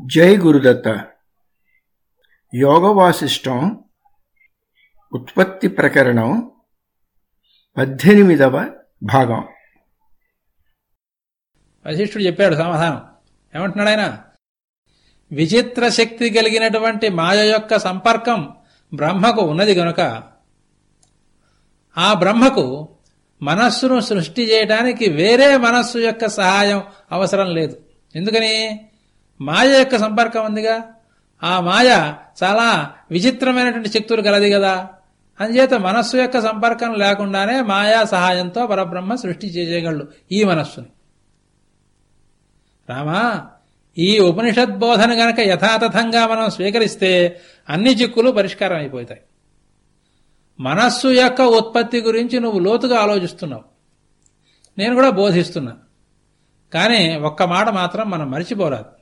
జై గురుదత్త. యోగవాసిష్టం ఉత్పత్తి ప్రకరణం పద్దెనిమిదవ భాగం. వశిష్ఠుడు చెప్పాడు సమాధానం. ఏమంటున్నాడు ఆయన? విచిత్ర శక్తి కలిగినటువంటి మాయ యొక్క సంపర్కం బ్రహ్మకు ఉన్నది గనుక ఆ బ్రహ్మకు మనస్సును సృష్టి చేయడానికి వేరే మనస్సు యొక్క సహాయం అవసరం లేదు. ఎందుకని? మాయ యొక్క సంపర్కం ఉందిగా. ఆ మాయ చాలా విచిత్రమైనటువంటి శక్తులు కలది కదా. అందుచేత మనస్సు యొక్క సంపర్కం లేకుండానే మాయా సహాయంతో పరబ్రహ్మ సృష్టి చేయగలడు ఈ మనస్సుని. రామా ఈ ఉపనిషద్ బోధన గనక యథాతథంగా మనం స్వీకరిస్తే అన్ని చిక్కులు పరిష్కారం అయిపోతాయి మనస్సు యొక్క ఉత్పత్తి గురించి నువ్వు లోతుగా ఆలోచిస్తున్నావు. నేను కూడా బోధిస్తున్నా. కానీ ఒక్క మాట మాత్రం మనం మరిచిపోరాదు.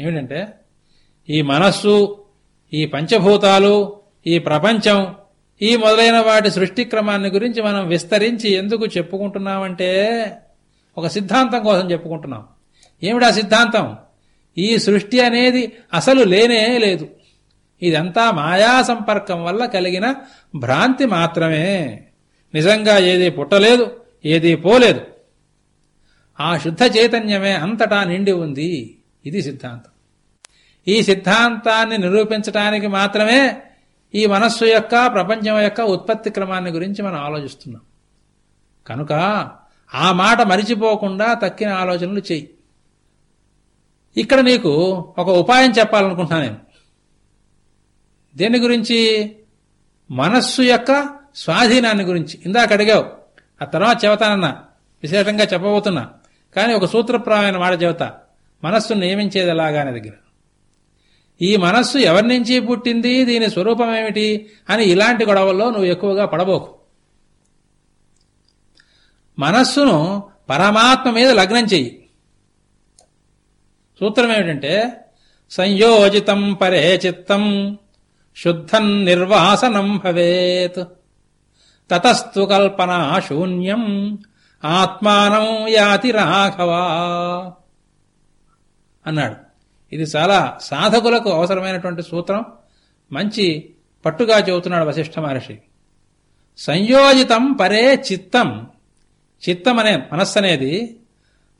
ఏమిటంటే ఈ మనస్సు ఈ పంచభూతాలు ఈ ప్రపంచం ఈ మొదలైన వాటి సృష్టి క్రమాన్ని గురించి మనం విస్తరించి ఎందుకు చెప్పుకుంటున్నామంటే ఒక సిద్ధాంతం కోసం చెప్పుకుంటున్నాం. ఏమిటా సిద్ధాంతం? ఈ సృష్టి అనేది అసలు లేనే లేదు. ఇదంతా మాయా సంపర్కం వల్ల కలిగిన భ్రాంతి మాత్రమే. నిజంగా ఏది పుట్టలేదు ఏది పోలేదు. ఆ శుద్ధ చైతన్యమే అంతటా నిండి ఉంది. ఇది సిద్ధాంతం. ఈ సిద్ధాంతాన్ని నిరూపించడానికి మాత్రమే ఈ మనస్సు యొక్క ప్రపంచం యొక్క ఉత్పత్తి క్రమాన్ని గురించి మనం ఆలోచిస్తున్నాం. కనుక ఆ మాట మరిచిపోకుండా తక్కిన ఆలోచనలు చెయ్యి. ఇక్కడ నీకు ఒక ఉపాయం చెప్పాలనుకుంటున్నాను నేను. దేని గురించి? మనస్సు యొక్క స్వాధీనాన్ని గురించి. ఇందాక అడిగావు. ఆ తర్వాత చెబుతానన్నా. విశేషంగా చెప్పబోతున్నా. కానీ ఒక సూత్రప్రాయమైన మాట చెబుతా. మనస్సును నియమించేది ఎలాగా దగ్గర. ఈ మనస్సు ఎవరి నుంచి పుట్టింది? దీని స్వరూపం ఏమిటి? అని ఇలాంటి గొడవల్లో నువ్వు ఎక్కువగా పడబోకు. మనస్సును పరమాత్మ మీద లగ్నం చెయ్యి. సూత్రం ఏమిటంటే సంయోజితం పరే చిత్తం శుద్ధం నిర్వాసనం భవేత్. తతస్తు కల్పన శూన్యం ఆత్మానం యాతి రాఘవా. అన్నాడు. ఇది చాలా సాధకులకు అవసరమైనటువంటి సూత్రం. మంచి పట్టుగా చెబుతున్నాడు వశిష్ఠ మహర్షి. సంయోజితం పరే చిత్తం. చిత్తం అనే మనస్సు అనేది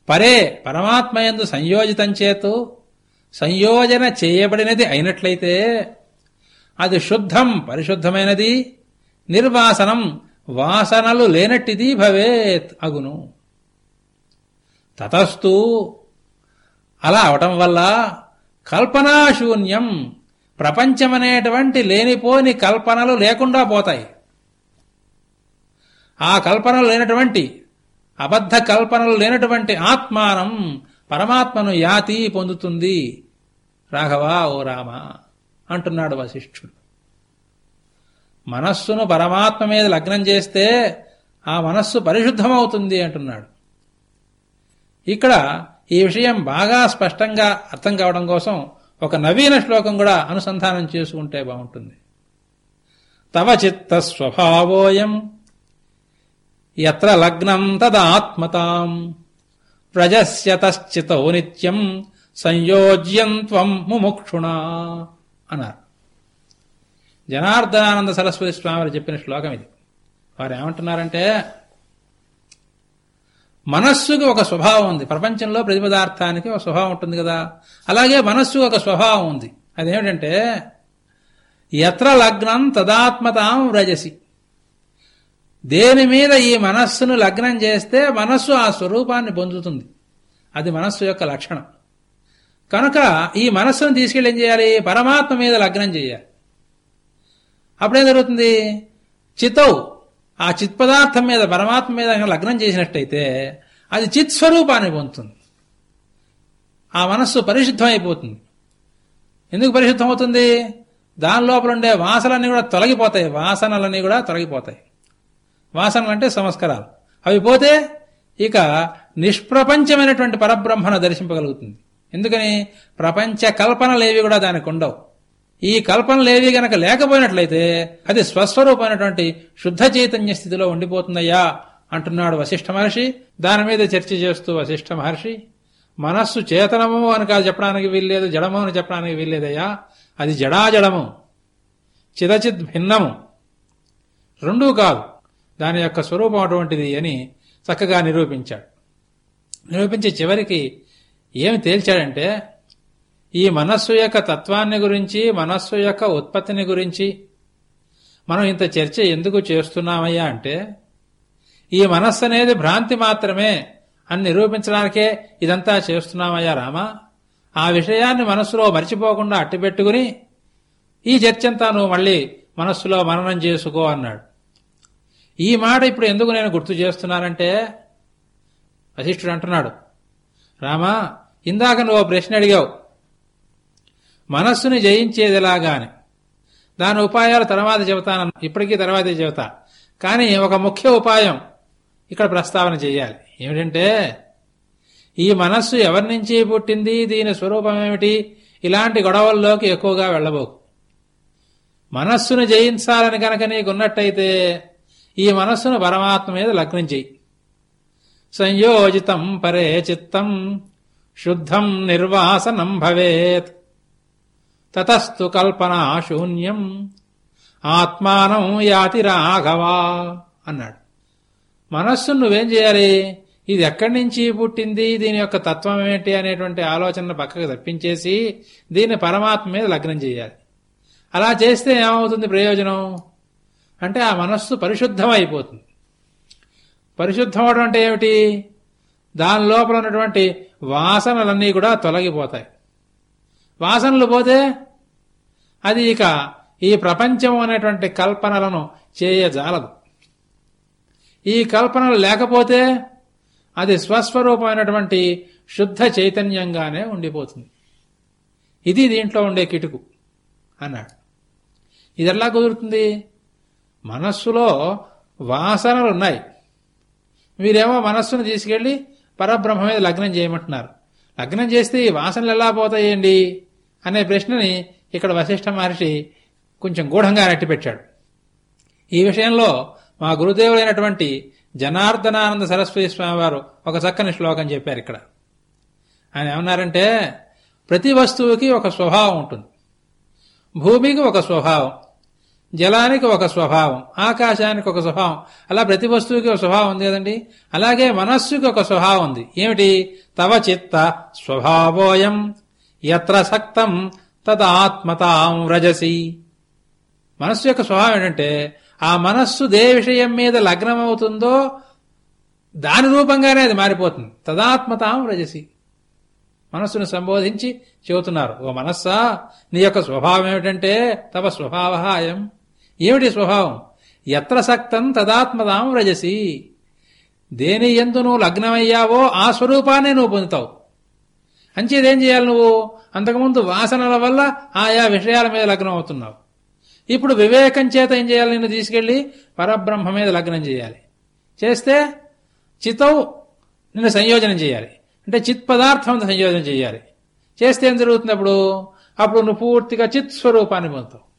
పరే పరమాత్మయందు సంయోజితం చేతు సంయోజన చేయబడినది అయినట్లయితే అది శుద్ధం పరిశుద్ధమైనది. నిర్వాసనం వాసనలు లేనట్టిది భవేత్ అగును. తతస్తు అలా అవటం వల్ల కల్పనాశూన్యం ప్రపంచమనేటువంటి లేనిపోని కల్పనలు లేకుండా పోతాయి. ఆ కల్పనలు లేనటువంటి అబద్ధ కల్పనలు లేనటువంటి ఆత్మానం పరమాత్మను యాతి పొందుతుంది. రాఘవా ఓ రామ అంటున్నాడు వశిష్ఠుడు. మనస్సును పరమాత్మ మీద లగ్నం చేస్తే ఆ మనస్సు పరిశుద్ధమవుతుంది అంటున్నాడు. ఇక్కడ ఈ విషయం బాగా స్పష్టంగా అర్థం కావడం కోసం ఒక నవీన శ్లోకం కూడా అనుసంధానం చేసుకుంటే బాగుంటుంది. తవ చిత్త స్వభావోయం ఎత్ర లగ్నం తదాత్మతాం ప్రజస్యతశ్చితో నిత్యం సంయోజ్యం త్వం ముముక్షుణా అన్నారు. జనార్దనానంద సరస్వతి స్వామి చెప్పిన శ్లోకం ఇది. వారు ఏమంటున్నారంటే మనస్సుకి ఒక స్వభావం ఉంది. ప్రపంచంలో ప్రతి పదార్థానికి ఒక స్వభావం ఉంటుంది కదా. అలాగే మనస్సు ఒక స్వభావం ఉంది. అదేమిటంటే ఎత్ర లగ్నం తదాత్మతాం వ్రజసి. దేని మీద ఈ మనస్సును లగ్నం చేస్తే మనస్సు ఆ స్వరూపాన్ని పొందుతుంది. అది మనస్సు యొక్క లక్షణం. కనుక ఈ మనస్సును తీసుకెళ్ళి ఏం చేయాలి? పరమాత్మ మీద లగ్నం చేయాలి. అప్పుడేం జరుగుతుంది? చితౌ ఆ చిత్ పదార్థం మీద పరమాత్మ మీద లగ్నం చేసినట్టయితే అది చిత్ స్వరూపాన్ని పొందుతుంది. ఆ మనస్సు పరిశుద్ధం అయిపోతుంది ఎందుకు పరిశుద్ధం అవుతుంది దాని లోపల ఉండే వాసనలన్నీ కూడా తొలగిపోతాయి. వాసనలన్నీ కూడా తొలగిపోతాయి. వాసనలు అంటే సంస్కారాలు. అవి పోతే ఇక నిష్ప్రపంచమైనటువంటి పరబ్రహ్మను దర్శింపగలుగుతుంది. ఎందుకని? ప్రపంచ కల్పనలేవి కూడా దానికి ఉండవు. ఈ కల్పనలేవి గనక లేకపోయినట్లయితే అది స్వస్వరూపమైనటువంటి శుద్ధ చైతన్య స్థితిలో ఉండిపోతుందయ్యా అంటున్నాడు వశిష్ఠ మహర్షి. దాని మీద చర్చ చేస్తూ వశిష్ఠ మహర్షి మనస్సు చేతనము అని కాదు చెప్పడానికి వీల్లేదు జడము అని చెప్పడానికి వీల్లేదయ్యా. అది జడాజడము చిదచిద్ భిన్నము. రెండూ కాదు దాని యొక్క స్వరూపం అటువంటిది అని చక్కగా నిరూపించాడు. నిరూపించి చివరికి ఏమి తేల్చాడంటే ఈ మనస్సు యొక్క తత్వాన్ని గురించి మనస్సు యొక్క ఉత్పత్తిని గురించి మనం ఇంత చర్చ ఎందుకు చేస్తున్నామయ్యా అంటే ఈ మనస్సు అనేది భ్రాంతి మాత్రమే అని నిరూపించడానికే ఇదంతా చేస్తున్నామయ్యా రామా. ఆ విషయాన్ని మనస్సులో మర్చిపోకుండా అట్టిపెట్టుకుని ఈ చర్చంతా నువ్వు మళ్ళీ మనస్సులో మననం చేసుకో అన్నాడు. ఈ మాట ఇప్పుడు ఎందుకు నేను గుర్తు చేస్తున్నానంటే వశిష్ఠుడు అంటున్నాడు రామా ఇందాక నువ్వు ప్రశ్న అడిగావు మనస్సుని జయించేది ఎలాగాని దాని ఉపాయాలు తర్వాత చెబుతాను. ఇప్పటికీ తర్వాతే చెబుతా. కానీ ఒక ముఖ్య ఉపాయం ఇక్కడ ప్రస్తావన చేయాలి. ఏమిటంటే ఈ మనస్సు ఎవరి నుంచి పుట్టింది దీని స్వరూపం ఏమిటి ఇలాంటి గొడవల్లోకి ఎక్కువగా వెళ్ళబోకు. మనస్సును జయించాలని కనుక నీకున్నట్టయితే ఈ మనస్సును పరమాత్మ మీద లగ్నం చెయ్యి. సంయోజితం పరే చిత్తం శుద్ధం నిర్వాసనం భవేత్. తతస్తు కల్పనా శూన్యం. ఆత్మానం యాతి రాఘవా అన్నాడు. మనస్సు నువ్వేం చేయాలి? ఇది ఎక్కడి నుంచి పుట్టింది? దీని యొక్క తత్వం ఏమిటి అనేటువంటి ఆలోచన పక్కకు తప్పించేసి దీన్ని పరమాత్మ మీద లగ్నం చేయాలి. అలా చేస్తే ఏమవుతుంది ప్రయోజనం? అంటే ఆ మనస్సు పరిశుద్ధం అయిపోతుంది పరిశుద్ధం అవడం అంటే ఏమిటి? దాని లోపల ఉన్నటువంటి వాసనలన్నీ కూడా తొలగిపోతాయి. వాసనలు పోతే అది ఇక ఈ ప్రపంచం అనేటువంటి కల్పనలను చేయజాలదు. ఈ కల్పనలు లేకపోతే అది స్వస్వరూపమైనటువంటి శుద్ధ చైతన్యంగానే ఉండిపోతుంది. ఇది దీంట్లో ఉండే కిటుకు అన్నాడు. ఇది ఎలా కుదురుతుంది? మనస్సులో వాసనలు ఉన్నాయి. మీరేమో మనస్సును తీసుకెళ్ళి పరబ్రహ్మ మీద లగ్నం చేయమంటున్నారు. లగ్నం చేస్తే ఈ వాసనలు ఎలా పోతాయండి? అనే ప్రశ్నని ఇక్కడ వశిష్ఠ మహర్షి కొంచెం గూఢంగా నెట్టిపెట్టాడు ఈ విషయంలో మా గురుదేవులైనటువంటి జనార్దనానంద సరస్వతి స్వామి వారు ఒక చక్కని శ్లోకం చెప్పారు ఇక్కడ. ఆయన ఏమన్నారంటే ప్రతి వస్తువుకి ఒక స్వభావం ఉంటుంది. భూమికి ఒక స్వభావం జలానికి ఒక స్వభావం ఆకాశానికి ఒక స్వభావం. అలా ప్రతి వస్తువుకి ఒక స్వభావం ఉంది కదండి? అలాగే మనస్సుకి ఒక స్వభావం ఉంది. ఏమిటి? తవ చిత్త స్వభావోయం. ఎత్ర సక్తం తదాత్మతాం వ్రజసి. మనస్సు యొక్క స్వభావం ఏంటంటే ఆ మనస్సు దే విషయం మీద లగ్నమవుతుందో దాని రూపంగానే అది మారిపోతుంది. తదాత్మతాం వ్రజసి. మనస్సును సంబోధించి చెబుతున్నారు. ఓ మనస్సా నీ యొక్క స్వభావం ఏమిటంటే తవ స్వభావ అయం. ఏమిటి స్వభావం? ఎత్ర సక్తం తదాత్మతాం వ్రజసి. దేని ఎందు నువ్వు లగ్నమయ్యావో ఆ స్వరూపాన్ని నువ్వు పొందుతావు. అంచేదేం చేయాలి నువ్వు? అంతకుముందు వాసనల వల్ల ఆయా విషయాల మీద లగ్నం అవుతున్నావు. ఇప్పుడు వివేకం చేత ఏం చేయాలి నిన్ను తీసుకెళ్ళి పరబ్రహ్మ మీద లగ్నం చేయాలి. చేస్తే చిత్తవు నిన్ను సంయోజనం చేయాలి. అంటే చిత్ పదార్థం సంయోజనం చేయాలి. చేస్తే ఏం జరుగుతుంది అప్పుడు? అప్పుడు నువ్వు పూర్తిగా చిత్ స్వరూపాన్ని పొందుతావు.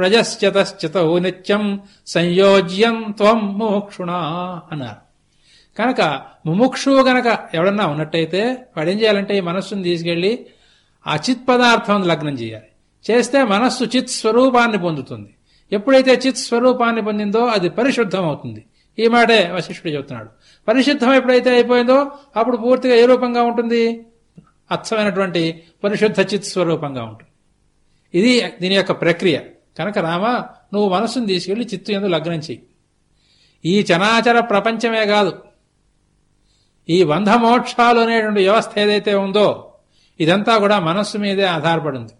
రజశ్చతశ్చితౌ నిత్యం సంయోజ్యం త్వం మోక్షుణ అన్నారు. కనుక ముముక్షువు గనక ఎవడన్నా ఉన్నట్టయితే వాడు ఏం చేయాలంటే ఈ మనస్సును తీసుకెళ్ళి ఆ చిత్ పదార్థం లగ్నం చేయాలి. చేస్తే మనస్సు చిత్ స్వరూపాన్ని పొందుతుంది. ఎప్పుడైతే చిత్ స్వరూపాన్ని పొందిందో అది పరిశుద్ధం అవుతుంది ఈ మాటే వశిష్ఠుడు చెబుతున్నాడు. పరిశుద్ధం ఎప్పుడైతే అయిపోయిందో అప్పుడు పూర్తిగా ఏ రూపంగా ఉంటుంది? అర్థమైనటువంటి పరిశుద్ధ చిత్ స్వరూపంగా ఉంటుంది. ఇది దీని యొక్క ప్రక్రియ. కనుక రామ నువ్వు మనస్సును తీసుకెళ్ళి చిత్తు ఎందు లగ్నం చెయ్యి. ఈ చనాచర ప్రపంచమే కాదు. ఈ బంధమోక్షాలు అనేటువంటి వ్యవస్థ ఏదైతే ఉందో ఇదంతా కూడా మనస్సు మీదే ఆధారపడింది.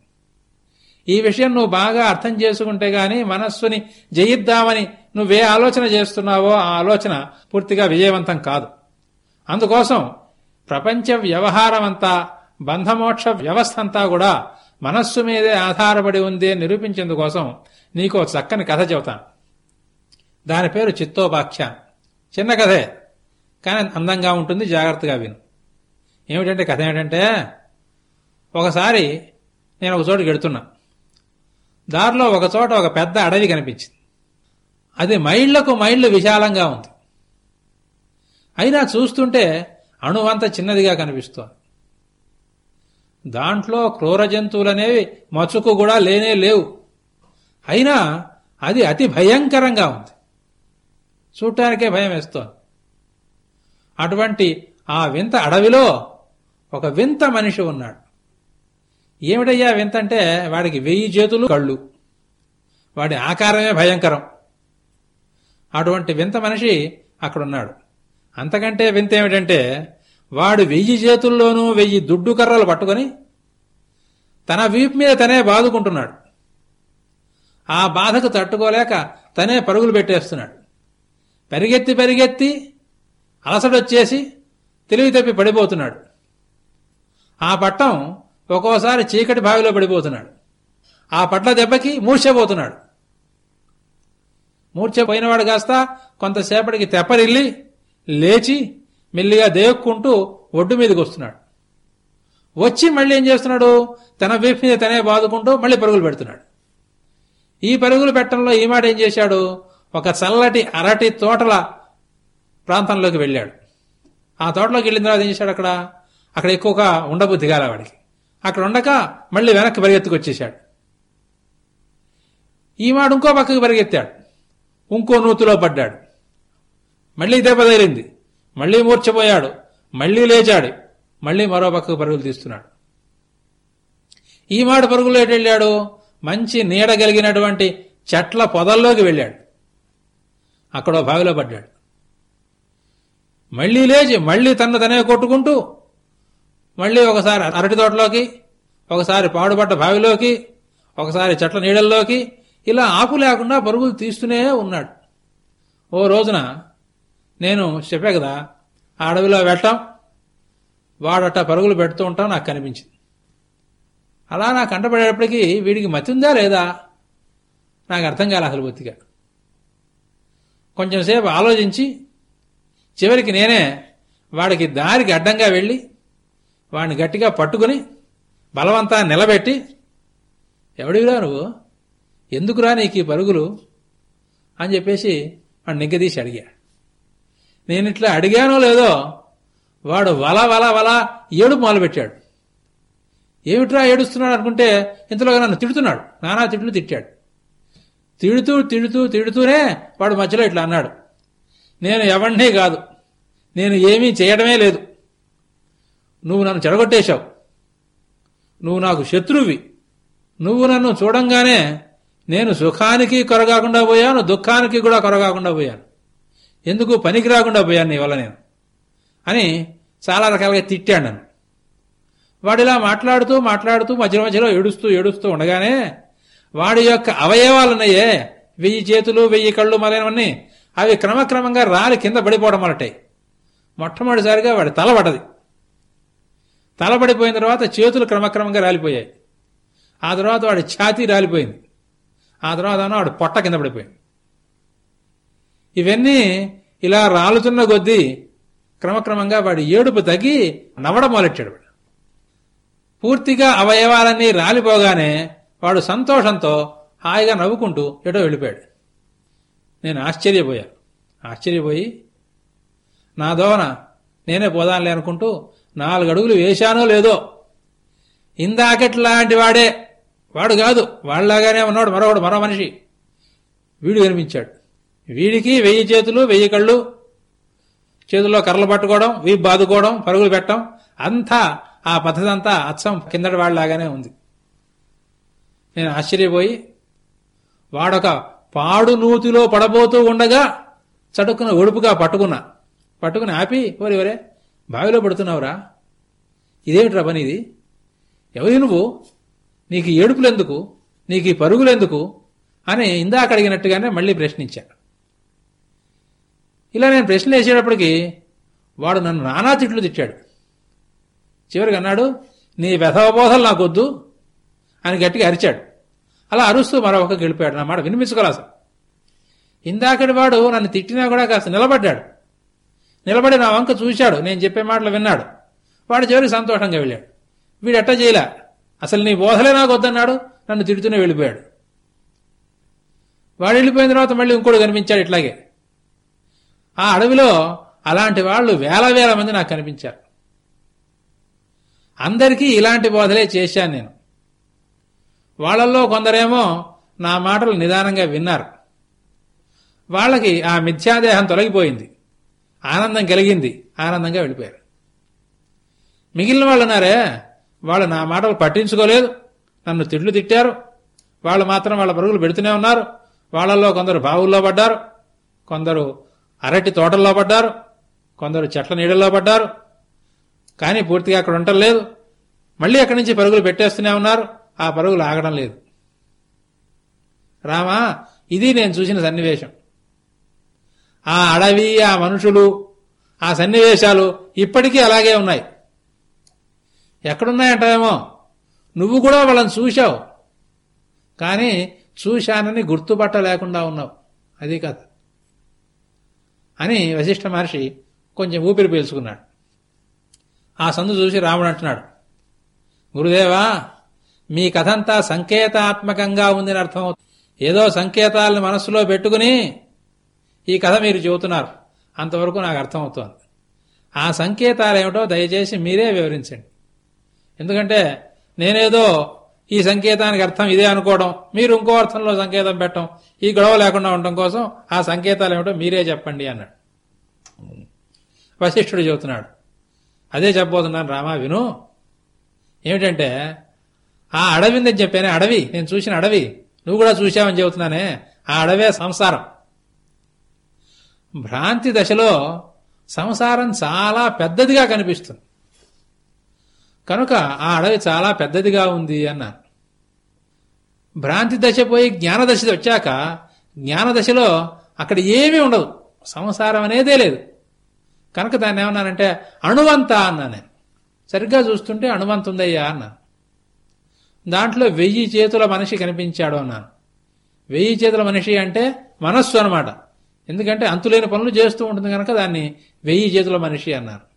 ఈ విషయం నువ్వు బాగా అర్థం చేసుకుంటే గాని మనస్సుని జయిద్దామని నువ్వే ఆలోచన చేస్తున్నావో ఆ ఆలోచన పూర్తిగా విజయవంతం కాదు. అందుకోసం ప్రపంచ వ్యవహారం అంతా బంధమోక్ష వ్యవస్థ అంతా కూడా మనస్సు మీదే ఆధారపడి ఉంది అని నిరూపించేందుకోసం నీకు చక్కని కథ చెబుతాను. దాని పేరు చిత్తోపాఖ్య. చిన్న కథే. కానీ అందంగా ఉంటుంది జాగ్రత్తగా విను. ఏమిటంటే కథ ఏమిటంటే ఒకసారి నేను ఒక చోటుకి వెడుతున్నా దారిలో ఒక చోట ఒక పెద్ద అడవి కనిపించింది. అది మైళ్ళకు మైళ్ళు విశాలంగా ఉంది. అయినా చూస్తుంటే అణువంత చిన్నదిగా కనిపిస్తోంది. దాంట్లో క్రూర జంతువులనేవి మచ్చుకు కూడా లేనే లేవు. అయినా అది అతి భయంకరంగా ఉంది. చూడటానికే భయం వేస్తోంది. అటువంటి ఆ వింత అడవిలో ఒక వింత మనిషి ఉన్నాడు. ఏమిటయ్యా వింత అంటే వాడికి వెయ్యి చేతులు కళ్ళు. వాడి ఆకారమే భయంకరం. అటువంటి వింత మనిషి అక్కడున్నాడు. అంతకంటే వింత ఏమిటంటే వాడు వెయ్యి చేతుల్లోనూ వెయ్యి దుడ్డు కర్రలు పట్టుకొని తన వీపు మీద తనే బాదుకుంటున్నాడు. ఆ బాధకు తట్టుకోలేక తనే పరుగులు పెట్టేస్తున్నాడు. పరిగెత్తి పరిగెత్తి అలసడొచ్చేసి తెలివి తప్పి పడిపోతున్నాడు. ఆ పట్టం ఒక్కోసారి చీకటి బావిలో పడిపోతున్నాడు. ఆ పట్ల దెబ్బకి మూర్ఛపోతున్నాడు. మూర్ఛపోయినవాడు కాస్త కొంతసేపటికి తెప్పరిల్లి లేచి మెల్లిగా దేక్కుంటూ ఒడ్డు మీదకి వస్తున్నాడు. వచ్చి మళ్ళీ ఏం చేస్తున్నాడు? తన వీపు మీద తనే బాదుకుంటూ మళ్ళీ పరుగులు పెడుతున్నాడు. ఈ పరుగులు పెట్టడంలో ఈ మాట ఏం చేశాడు? ఒక చల్లటి అరటి తోటల ప్రాంతంలోకి వెళ్ళాడు. ఆ తోటలోకి వెళ్ళిన తర్వాత ఏం చేశాడు అక్కడ? అక్కడ ఎక్కువగా ఉండబుద్ధి కాల వాడికి. అక్కడ ఉండక మళ్ళీ వెనక్కి పరిగెత్తుకొచ్చేసాడు ఈ ఇంకో పక్కకి పరిగెత్తాడు. ఇంకో నూతులో పడ్డాడు. మళ్ళీ దెబ్బ తగిలింది మళ్ళీ మూర్చపోయాడు మళ్ళీ లేచాడు. మళ్ళీ మరో పక్కకు పరుగులు తీస్తున్నాడు. ఈ మాడు పరుగులు ఎటు వెళ్ళాడు? మంచి నీడ కలిగినటువంటి చెట్ల పొదల్లోకి వెళ్ళాడు. అక్కడో బావిలో పడ్డాడు. మళ్ళీ లేచి మళ్ళీ తన్ను తనే కొట్టుకుంటూ మళ్ళీ ఒకసారి అరటి తోటలోకి ఒకసారి పాడుపడ్డ బావిలోకి ఒకసారి చెట్ల నీడల్లోకి ఇలా ఆపు లేకుండా పరుగులు తీస్తూనే ఉన్నాడు. ఓ రోజున నేను చెప్పా కదా ఆ అడవిలో వెళ్ళటం వాడట పరుగులు పెడుతూ ఉంటాం నాకు కనిపించింది. అలా నాకు కంటపడేటప్పటికీ వీడికి మతి ఉందా లేదా? నాకు అర్థం కాలే అసలు బొత్తిగా. కొంచెంసేపు ఆలోచించి చివరికి నేనే వాడికి దారికి అడ్డంగా వెళ్ళి వాడిని గట్టిగా పట్టుకుని బలవంతా నిలబెట్టి ఎవడివిరా నువ్వు? ఎందుకురా నీకు ఈ పరుగులు? అని చెప్పేసి వాడు నిగ్గదీసి అడిగాడు నేను ఇట్లా అడిగానో లేదో? వాడు వల వల వల ఏడుపు మొదలుపెట్టాడు. ఏమిట్రా ఏడుస్తున్నాడు అనుకుంటే ఇంతలోగా నన్ను తిడుతున్నాడు. నానా తిట్లు తిట్టాడు. తిడుతూ తిడుతూ తిడుతూనే వాడు మధ్యలో ఇట్లా అన్నాడు. నేను ఎవడినే కాదు. నేను ఏమీ చేయడమే లేదు. నువ్వు నన్ను చెడగొట్టేశావు. నువ్వు నాకు శత్రువి. నువ్వు నన్ను చూడంగానే నేను సుఖానికి కొరగాకుండా పోయాను దుఃఖానికి కూడా కొరగాకుండా పోయాను. ఎందుకు పనికి రాకుండా పోయాను నీ వల్ల నేను? అని చాలా రకాలుగా తిట్టాడు నన్ను. వాడిలా మాట్లాడుతూ మాట్లాడుతూ మధ్య మధ్యలో ఏడుస్తూ ఏడుస్తూ ఉండగానే వాడి యొక్క అవయవాలున్నాయే. వెయ్యి చేతులు వెయ్యి కళ్ళు మొదలైనవన్నీ అవి క్రమక్రమంగా రాలి కింద పడిపోవడం అలటాయి మొట్టమొదటిసారిగా వాడి తల పడది తల పడిపోయిన తర్వాత చేతులు క్రమక్రమంగా రాలిపోయాయి. ఆ తర్వాత వాడి ఛాతీ రాలిపోయింది. ఆ తర్వాత వాడు పొట్ట కింద పడిపోయింది. ఇవన్నీ ఇలా రాలుతున్న కొద్దీ క్రమక్రమంగా వాడి ఏడుపు తగ్గి నవ్వడం మొదలెట్టాడు వాడు. పూర్తిగా అవయవాలన్నీ రాలిపోగానే వాడు సంతోషంతో హాయిగా నవ్వుకుంటూ ఎటో వెళ్ళిపోయాడు. నేను ఆశ్చర్యపోయాను. ఆశ్చర్యపోయి నా దోవన నేనే పోదానులే అనుకుంటూ నాలుగు అడుగులు వేశానో లేదో. ఇందాకట్లాంటి వాడే. వాడు కాదు వాళ్ళలాగానే ఉన్నాడు మరొకడు మరో మనిషి. వీడు కనిపించాడు వీడికి వెయ్యి చేతులు వెయ్యి కళ్ళు చేతుల్లో కర్రలు పట్టుకోవడం వీపు బాదుకోవడం పరుగులు పెట్టడం అంతా ఆ పద్ధతి అంతా అచ్చం కిందటి వాళ్ళలాగానే ఉంది. నేను ఆశ్చర్యపోయి వాడొక పాడు నూతిలో పడబోతూ ఉండగా చటుక్కున ఒడుపుగా పట్టుకున్నా. పట్టుకుని ఆపి ఓరి ఒరే బావిలో పడుతున్నావురా? ఇదేమిట్రా పని ఇది? ఎవరి నువ్వు? నీకు ఏడుపులెందుకు? నీకు ఈ పరుగులెందుకు? అని ఇందాక అడిగినట్టుగానే మళ్ళీ ప్రశ్నించాడు ఇలా నేను ప్రశ్నలు వేసేటప్పటికి వాడు నన్ను నానా తిట్లు తిట్టాడు. చివరికి అన్నాడు నీ వ్యధవబోధలు నాకొద్దు అని గట్టిగా అరిచాడు. అలా అరుస్తూ మరొకకి వెళ్ళిపోయాడు. నా మాట వినిపించుకోలే అసలు ఇందాకటి వాడు నన్ను తిట్టినా కూడా కాస్త నిలబడ్డాడు. నిలబడి నా వంక చూశాడు. నేను చెప్పే మాటలు విన్నాడు. వాడు చివరికి సంతోషంగా వెళ్ళాడు. వీడు ఎట్ట చేయలే? అసలు నీ బోధలే నాకు వద్దన్నాడు. నన్ను తిడుతూనే వెళ్ళిపోయాడు. వాడు వెళ్ళిపోయిన తర్వాత మళ్ళీ ఇంకోటి కనిపించాడు ఇట్లాగే. ఆ అడవిలో అలాంటి వాళ్ళు వేల వేల మంది నాకు కనిపించారు. అందరికీ ఇలాంటి బోధలే చేశాను నేను. వాళ్ళల్లో కొందరేమో నా మాటలు నిదానంగా విన్నారు. వాళ్ళకి ఆ మిథ్యాదేహం తొలగిపోయింది. ఆనందం కలిగింది. ఆనందంగా వెళ్ళిపోయారు. మిగిలిన వాళ్ళు ఉన్నారే వాళ్ళు నా మాటలు పట్టించుకోలేదు. నన్ను తిట్లు తిట్టారు. వాళ్ళు మాత్రం వాళ్ళ పరుగులు పెడుతూనే ఉన్నారు. వాళ్ళల్లో కొందరు బావుల్లో పడ్డారు. కొందరు అరటి తోటల్లో పడ్డారు. కొందరు చెట్ల నీడల్లో పడ్డారు. కానీ పూర్తిగా అక్కడ ఉండలేదు మళ్ళీ అక్కడి నుంచి పరుగులు పెట్టేస్తూనే ఉన్నారు. ఆ పరుగులు ఆగడం లేదు. రామా ఇది నేను చూసిన సన్నివేశం. ఆ అడవి ఆ మనుషులు ఆ సన్నివేశాలు ఇప్పటికీ అలాగే ఉన్నాయి. ఎక్కడున్నాయంటావేమో? నువ్వు కూడా వాళ్ళని చూశావు. కానీ చూశానని గుర్తుపట్ట లేకుండా ఉన్నావు. అది కథ. అని వశిష్ఠ మహర్షి కొంచెం ఊపిరి పీల్చుకున్నాడు. ఆ సందు చూసి రాముడు అంటున్నాడు గురుదేవా మీ కథంతా సంకేతాత్మకంగా ఉందని అర్థం ఏదో సంకేతాలను మనస్సులో పెట్టుకుని ఈ కథ మీరు చెబుతున్నారు. అంతవరకు నాకు అర్థమవుతోంది. ఆ సంకేతాలు ఏమిటో దయచేసి మీరే వివరించండి. ఎందుకంటే నేనేదో ఈ సంకేతానికి అర్థం ఇదే అనుకోవడం మీరు ఇంకో అర్థంలో సంకేతం పెట్టడం ఈ గొడవ లేకుండా ఉండడం కోసం ఆ సంకేతాలు ఏమిటో మీరే చెప్పండి అన్నాడు. వశిష్ఠుడు చెబుతున్నాడు అదే చెప్పబోతున్నాను రామా విను. ఏమిటంటే ఆ అడవిందని చెప్పానే అడవి నేను చూసిన అడవి. నువ్వు కూడా చూశావని చెబుతున్నానే ఆ అడవే సంసారం. భ్రాంతి దశలో సంసారం చాలా పెద్దదిగా కనిపిస్తుంది. కనుక ఆ అడవి చాలా పెద్దదిగా ఉంది అన్నాను. భ్రాంతి దశ పోయి జ్ఞానదశ వచ్చాక జ్ఞాన దశలో అక్కడ ఏమీ ఉండదు. సంసారం అనేదే లేదు. కనుక దాన్ని ఏమన్నానంటే అణువంత అన్నా నేను. సరిగ్గా చూస్తుంటే అణువంత ఉందయ్యా అన్నాను. దాంట్లో వెయ్యి చేతుల మనిషి కనిపించాడు అన్నాను. వెయ్యి చేతుల మనిషి అంటే మనస్సు అనమాట ఎందుకంటే అంతులేని పనులు చేస్తూ ఉంటుంది కనుక దాన్ని వెయ్యి చేతుల మనిషి అన్నారు.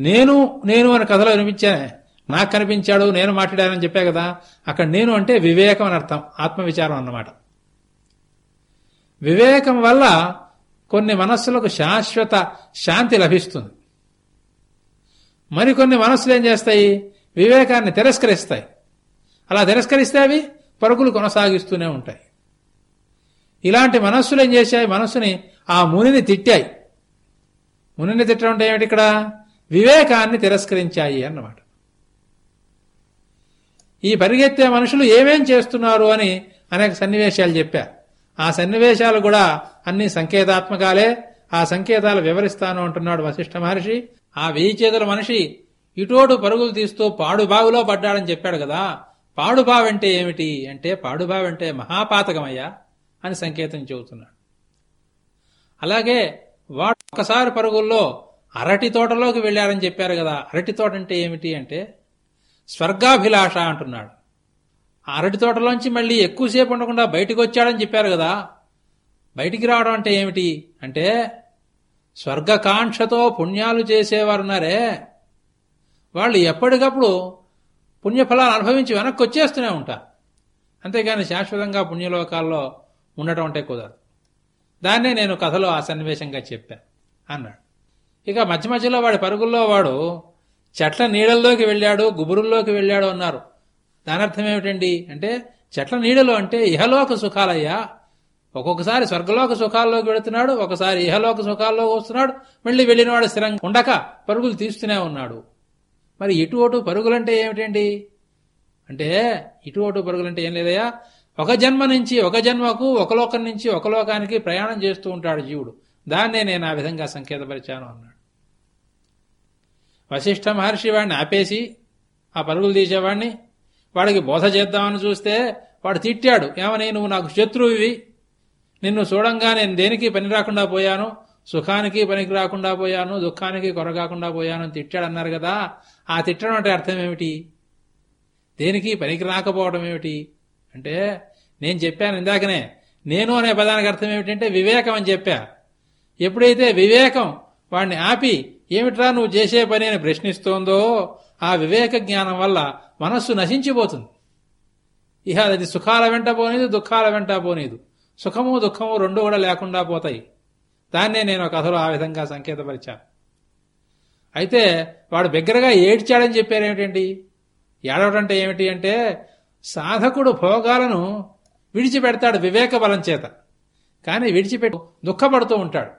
నేను నేను అని కథలో వినిపించానే నాకు కనిపించాడు నేను మాట్లాడానని చెప్పా కదా అక్కడ నేను అంటే వివేకం అని అర్థం ఆత్మవిచారం అన్నమాట. వివేకం వల్ల కొన్ని మనస్సులకు శాశ్వత శాంతి లభిస్తుంది. మరికొన్ని మనస్సులు ఏం చేస్తాయి? వివేకాన్ని తిరస్కరిస్తాయి. అలా తిరస్కరిస్తే అవి పరుగులు కొనసాగిస్తూనే ఉంటాయి. ఇలాంటి మనస్సులు ఏం చేశాయి? మనస్సుని ఆ మునిని తిట్టాయి. మునిని తిట్టడం అంటే ఏమిటి ఇక్కడ? వివేకాన్ని తిరస్కరించాయి అన్నమాట. ఈ పరిగెత్తే మనుషులు ఏమేం చేస్తున్నారు అని అనేక సన్నివేశాలు చెప్పారు. ఆ సన్నివేశాలు కూడా అన్ని సంకేతాత్మకాలే. ఆ సంకేతాలు వివరిస్తాను అంటున్నాడు వశిష్ఠ మహర్షి. ఆ వెయ్యి చేతుల మనిషి ఇటోడు పరుగులు తీస్తూ పాడుబావిలో పడ్డాడని చెప్పాడు కదా. పాడుబావంటే ఏమిటి? అంటే పాడుబావంటే మహాపాతకమయ్యా. అని సంకేతం చెబుతున్నాడు. అలాగే వాడు ఒకసారి పరుగుల్లో అరటి తోటలోకి వెళ్ళారని చెప్పారు కదా. అరటి తోట అంటే ఏమిటి అంటే స్వర్గాభిలాష అంటున్నాడు. ఆ అరటి తోటలోంచి మళ్ళీ ఎక్కువసేపు ఉండకుండా బయటికి వచ్చాడని చెప్పారు కదా. బయటికి రావడం అంటే ఏమిటి అంటే స్వర్గకాంక్షతో పుణ్యాలు చేసేవారున్నారే వాళ్ళు ఎప్పటికప్పుడు పుణ్యఫలాలు అనుభవించి వెనక్కి వచ్చేస్తూనే ఉంటారు. అంతేగాని శాశ్వతంగా పుణ్యలోకాల్లో ఉండటం అంటే కుదరదు. దాన్నే నేను కథలో ఆ సన్నివేశంగా చెప్పాను అన్నాడు. ఇక మధ్య మధ్యలో వాడి పరుగుల్లో వాడు చెట్ల నీడల్లోకి వెళ్ళాడు గుబురుల్లోకి వెళ్ళాడు అన్నారు. దాని అర్థం ఏమిటండి అంటే చెట్ల నీడలు అంటే ఇహలోక సుఖాలయ్యా. ఒక్కొక్కసారి స్వర్గలోక సుఖాల్లోకి వెళుతున్నాడు ఒకసారి ఇహలోక సుఖాల్లోకి వస్తున్నాడు మళ్ళీ వెళ్ళినవాడు స్థిరంగా ఉండక పరుగులు తీస్తూనే ఉన్నాడు. మరి ఇటు అటు పరుగులంటే ఏమిటండి? అంటే ఇటు అటు పరుగులంటే ఏం లేదయ్యా ఒక జన్మ నుంచి ఒక జన్మకు ఒక లోకం నుంచి ఒక లోకానికి ప్రయాణం చేస్తూ ఉంటాడు జీవుడు. దాన్నే నేను ఆ విధంగా సంకేతపరిచాను అన్నాడు. వశిష్ఠ మహర్షి వాడిని ఆపేసి ఆ పరుగులు తీసేవాడిని. వాడికి బోధ చేద్దామని చూస్తే వాడు తిట్టాడు. ఏమని నువ్వు నాకు శత్రువువి. నిన్ను చూడంగా నేను దేనికి పని రాకుండా పోయాను? సుఖానికి పనికి రాకుండా పోయాను? దుఃఖానికి కొరగాకుండా పోయాను? అని తిట్టాడు అన్నారు కదా. ఆ తిట్టడం అంటే అర్థం ఏమిటి? దేనికి పనికి రాకపోవడం ఏమిటి? అంటే నేను చెప్పాను ఇందాకనే నేను అనే పదానికి అర్థం ఏమిటంటే వివేకం అని చెప్పా. ఎప్పుడైతే వివేకం వాడిని ఆపి ఏమిట్రా నువ్వు చేసే పని అని ప్రశ్నిస్తోందో ఆ వివేక జ్ఞానం వల్ల మనస్సు నశించిపోతుంది. ఇహ అది సుఖాల వెంట పోనీదు దుఃఖాల వెంట పోనీదు. సుఖము దుఃఖము రెండు కూడా లేకుండా పోతాయి. దాన్నే నేను కథలో ఆ విధంగా సంకేతపరిచాను. అయితే వాడు బిగ్గరగా ఏడ్చాడని చెప్పారు ఏమిటండి ఏడవటంటే ఏమిటి అంటే సాధకుడు భోగాలను విడిచిపెడతాడు వివేక బలం చేత. కానీ విడిచిపెట్టు దుఃఖపడుతూ ఉంటాడు.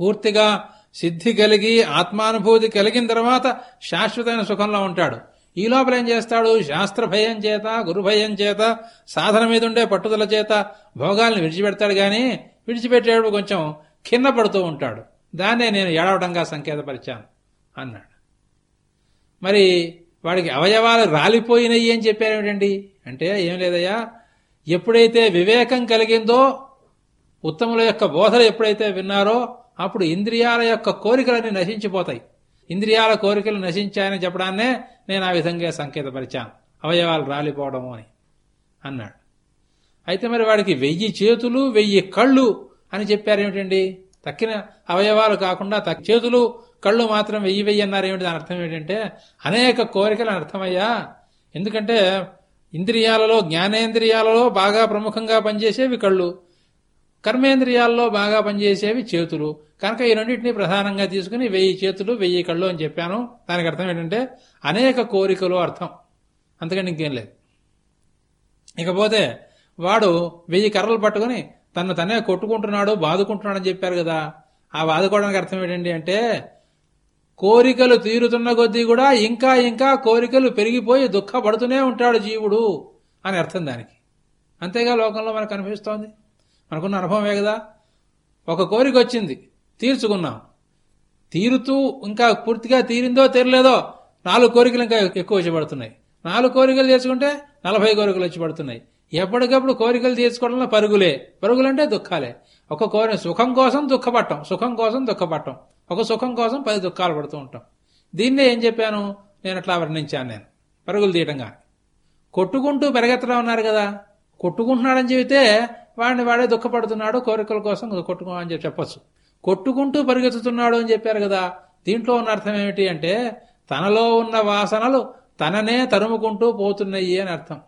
పూర్తిగా సిద్ధి కలిగి ఆత్మానుభూతి కలిగిన తర్వాత శాశ్వతమైన సుఖంలో ఉంటాడు. ఈ లోపల ఏం చేస్తాడు? శాస్త్ర భయం చేత గురు భయం చేత సాధన మీద ఉండే పట్టుదల చేత భోగాల్ని విడిచిపెడతాడు గాని విడిచిపెట్టేటప్పుడు కొంచెం కింద పడుతూ ఉంటాడు. దాన్నే నేను ఏడవడంగా సంకేతపరిచాను అన్నాడు. మరి వాడికి అవయవాలు రాలిపోయినాయి అని చెప్పారు ఏమిటండి? అంటే ఏం లేదయ్యా? ఎప్పుడైతే వివేకం కలిగిందో ఉత్తముల యొక్క బోధలు ఎప్పుడైతే విన్నారో అప్పుడు ఇంద్రియాల యొక్క కోరికలన్నీ నశించిపోతాయి. ఇంద్రియాల కోరికలు నశించాయని చెప్పడాన్నే నేను ఆ విధంగా సంకేతపరిచాను. అవయవాలు రాలిపోవడము అని అన్నాడు. అయితే మరి వాడికి వెయ్యి చేతులు వెయ్యి కళ్ళు అని చెప్పారు ఏమిటండి? తక్కిన అవయవాలు కాకుండా తక్ చేతులు కళ్ళు మాత్రం వెయ్యి వెయ్యి అన్నారు ఏమిటి? దాని అర్థం ఏంటంటే అనేక కోరికలు అర్థమయ్యా. ఎందుకంటే ఇంద్రియాలలో జ్ఞానేంద్రియాలలో బాగా ప్రముఖంగా పనిచేసేవి కళ్ళు. కర్మేంద్రియాల్లో బాగా పనిచేసేవి చేతులు. కనుక ఈ రెండింటినీ ప్రధానంగా తీసుకుని వెయ్యి చేతులు వెయ్యి కళ్ళు అని చెప్పాను. దానికి అర్థం ఏంటంటే అనేక కోరికలు అర్థం. అందుకని ఇంకేం లేదు. ఇకపోతే వాడు వెయ్యి కర్రలు పట్టుకుని తను తనే కొట్టుకుంటున్నాడు బాదుకుంటున్నాడు అని చెప్పారు కదా. ఆ బాదుకోవడానికి అర్థం ఏంటండి అంటే కోరికలు తీరుతున్న కొద్దీ కూడా ఇంకా ఇంకా కోరికలు పెరిగిపోయి దుఃఖపడుతూనే ఉంటాడు జీవుడు అని అర్థం దానికి. అంతేగా లోకంలో మనకు అనిపిస్తోంది మనకున్న అనుభవమే కదా. ఒక కోరిక వచ్చింది. తీర్చుకున్నాం. తీరుతూ ఇంకా పూర్తిగా తీరిందో తీరలేదో నాలుగు కోరికలు ఇంకా ఎక్కువ వచ్చి పడుతున్నాయి నాలుగు కోరికలు తీర్చుకుంటే నలభై కోరికలు వచ్చి పడుతున్నాయి ఎప్పటికప్పుడు కోరికలు తీర్చుకోవడంలో పరుగులే. పరుగులంటే దుఃఖాలే. ఒక కోరిక సుఖం కోసం దుఃఖపడటం సుఖం కోసం దుఃఖపడటం ఒక సుఖం కోసం పది దుఃఖాలు పడుతూ ఉంటాం. దీన్నే ఏం చెప్పాను? నేను అట్లా వర్ణించాను నేను. పరుగులు తీయటంగా కొట్టుకుంటూ పెరగెత్తడం ఉన్నారు కదా. కొట్టుకుంటున్నాడని చెబితే వాడిని వాడే దుఃఖపడుతున్నాడు కోరికల కోసం కొట్టుకో అని చెప్పి చెప్పొచ్చు. కొట్టుకుంటూ పరిగెత్తుతున్నాడు అని చెప్పారు కదా. దీంట్లో ఉన్న అర్థం ఏమిటి అంటే తనలో ఉన్న వాసనలు తననే తరుముకుంటూ పోతున్నాయి అని అర్థం.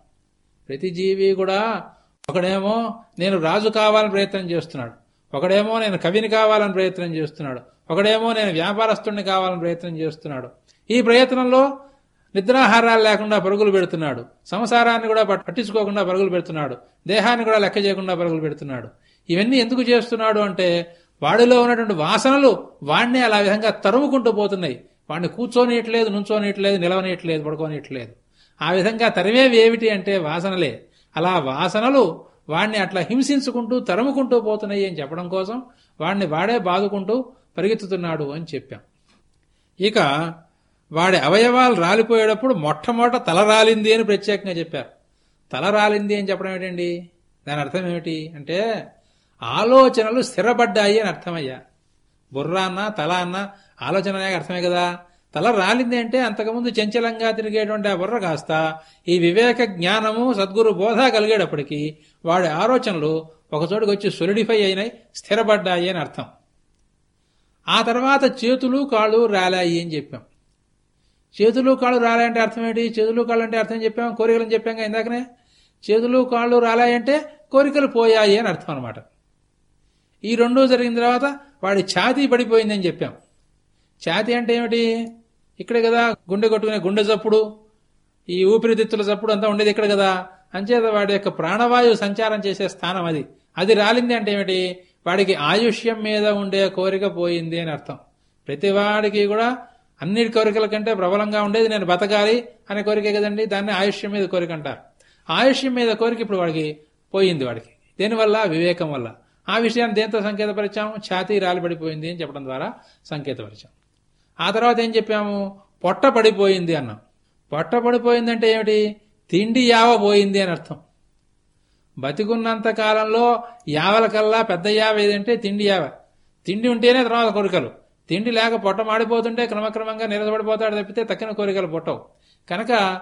ప్రతి జీవి కూడా ఒకడేమో నేను రాజు కావాలని ప్రయత్నం చేస్తున్నాడు. ఒకడేమో నేను కవిని కావాలని ప్రయత్నం చేస్తున్నాడు. ఒకడేమో నేను వ్యాపారస్తుడిని కావాలని ప్రయత్నం చేస్తున్నాడు. ఈ ప్రయత్నంలో నిద్రాహారాలు లేకుండా పరుగులు పెడుతున్నాడు. సంసారాన్ని కూడా పట్టించుకోకుండా పరుగులు పెడుతున్నాడు. దేహాన్ని కూడా లెక్క చేయకుండా పరుగులు పెడుతున్నాడు. ఇవన్నీ ఎందుకు చేస్తున్నాడు అంటే వాడిలో ఉన్నటువంటి వాసనలు వాడిని అలా విధంగా తరుముకుంటూ పోతున్నాయి. వాడిని కూర్చోనియట్లేదు నుంచోనియట్లేదు నిలవనియట్లేదు పడుకోనియట్లేదు. ఆ విధంగా తరివేవి ఏమిటి అంటే వాసనలే. అలా వాసనలు వాడిని అట్లా హింసించుకుంటూ తరుముకుంటూ పోతున్నాయి అని చెప్పడం కోసం వాడిని వాడే బాదుకుంటూ పరిగెత్తుతున్నాడు అని చెప్పాం. ఇక వాడి అవయవాలు రాలిపోయేటప్పుడు మొట్టమొదట తల రాలింది అని ప్రత్యేకంగా చెప్పారు. తల రాలింది అని చెప్పడం ఏంటండి దాని అర్థం ఏమిటి? అంటే ఆలోచనలు స్థిరపడ్డాయి అని అర్థమయ్యా. బుర్ర అన్న తల అన్న ఆలోచన అర్థమే కదా. తల రాలింది అంటే అంతకుముందు చంచలంగా తిరిగేటువంటి ఆ బుర్ర కాస్త ఈ వివేక జ్ఞానము సద్గురు బోధ కలిగేటప్పటికీ వాడి ఆలోచనలు ఒకచోటికి వచ్చి సొలిడిఫై అయినాయి స్థిరపడ్డాయి అని అర్థం. ఆ తర్వాత చేతులు కాళ్ళు రాలాయి అని చెప్పాం. చేతులు కాళ్ళు రాలాయంటే అర్థం ఏంటి? చేతులు కాళ్ళు అంటే అర్థం చెప్పాం? కోరికలని చెప్పాం ఇందాకనే. చేతులు కాళ్ళు రాలాయంటే కోరికలు పోయాయి అని అర్థం అనమాట ఈ రెండు జరిగిన తర్వాత వాడి ఛాతీ పడిపోయిందని చెప్పాం. ఛాతీ అంటే ఏమిటి? ఇక్కడే కదా గుండె కొట్టుకునే గుండె చప్పుడు ఈ ఊపిరితిత్తుల జప్పుడు అంతా ఉండేది ఇక్కడ కదా. అంచేత వాడి యొక్క ప్రాణవాయువు సంచారం చేసే స్థానం అది. అది రాలింది అంటే ఏమిటి? వాడికి ఆయుష్యం మీద ఉండే కోరిక పోయింది అని అర్థం. ప్రతివాడికి కూడా అన్నిటి కోరికల కంటే ప్రబలంగా ఉండేది నేను బతకాలి అనే కోరికే కదండి దాన్ని ఆయుష్యం మీద కోరిక అంటారు. ఆయుష్యం మీద కోరిక ఇప్పుడు వాడికి పోయింది వాడికి. దేనివల్ల? వివేకం వల్ల. ఆ విషయాన్ని దేంతో సంకేతపరిచాము? ఛాతీ రాలిపడిపోయింది అని చెప్పడం ద్వారా సంకేతపరిచాం. ఆ తర్వాత ఏం చెప్పాము? పొట్ట పడిపోయింది అన్నాం. పొట్ట పడిపోయిందంటే ఏమిటి? తిండి యావ పోయింది అని అర్థం. బతికున్నంత కాలంలో యావల కల్లా పెద్ద యావ ఏదంటే తిండి యావ. తిండి ఉంటేనే తర్వాత కోరికలు. తిండి లేక పొట్ట మాడిపోతుంటే క్రమక్రమంగా నిలబడిపోతాడు తప్పితే తక్కిన కోరికలు పుట్టవు. కనుక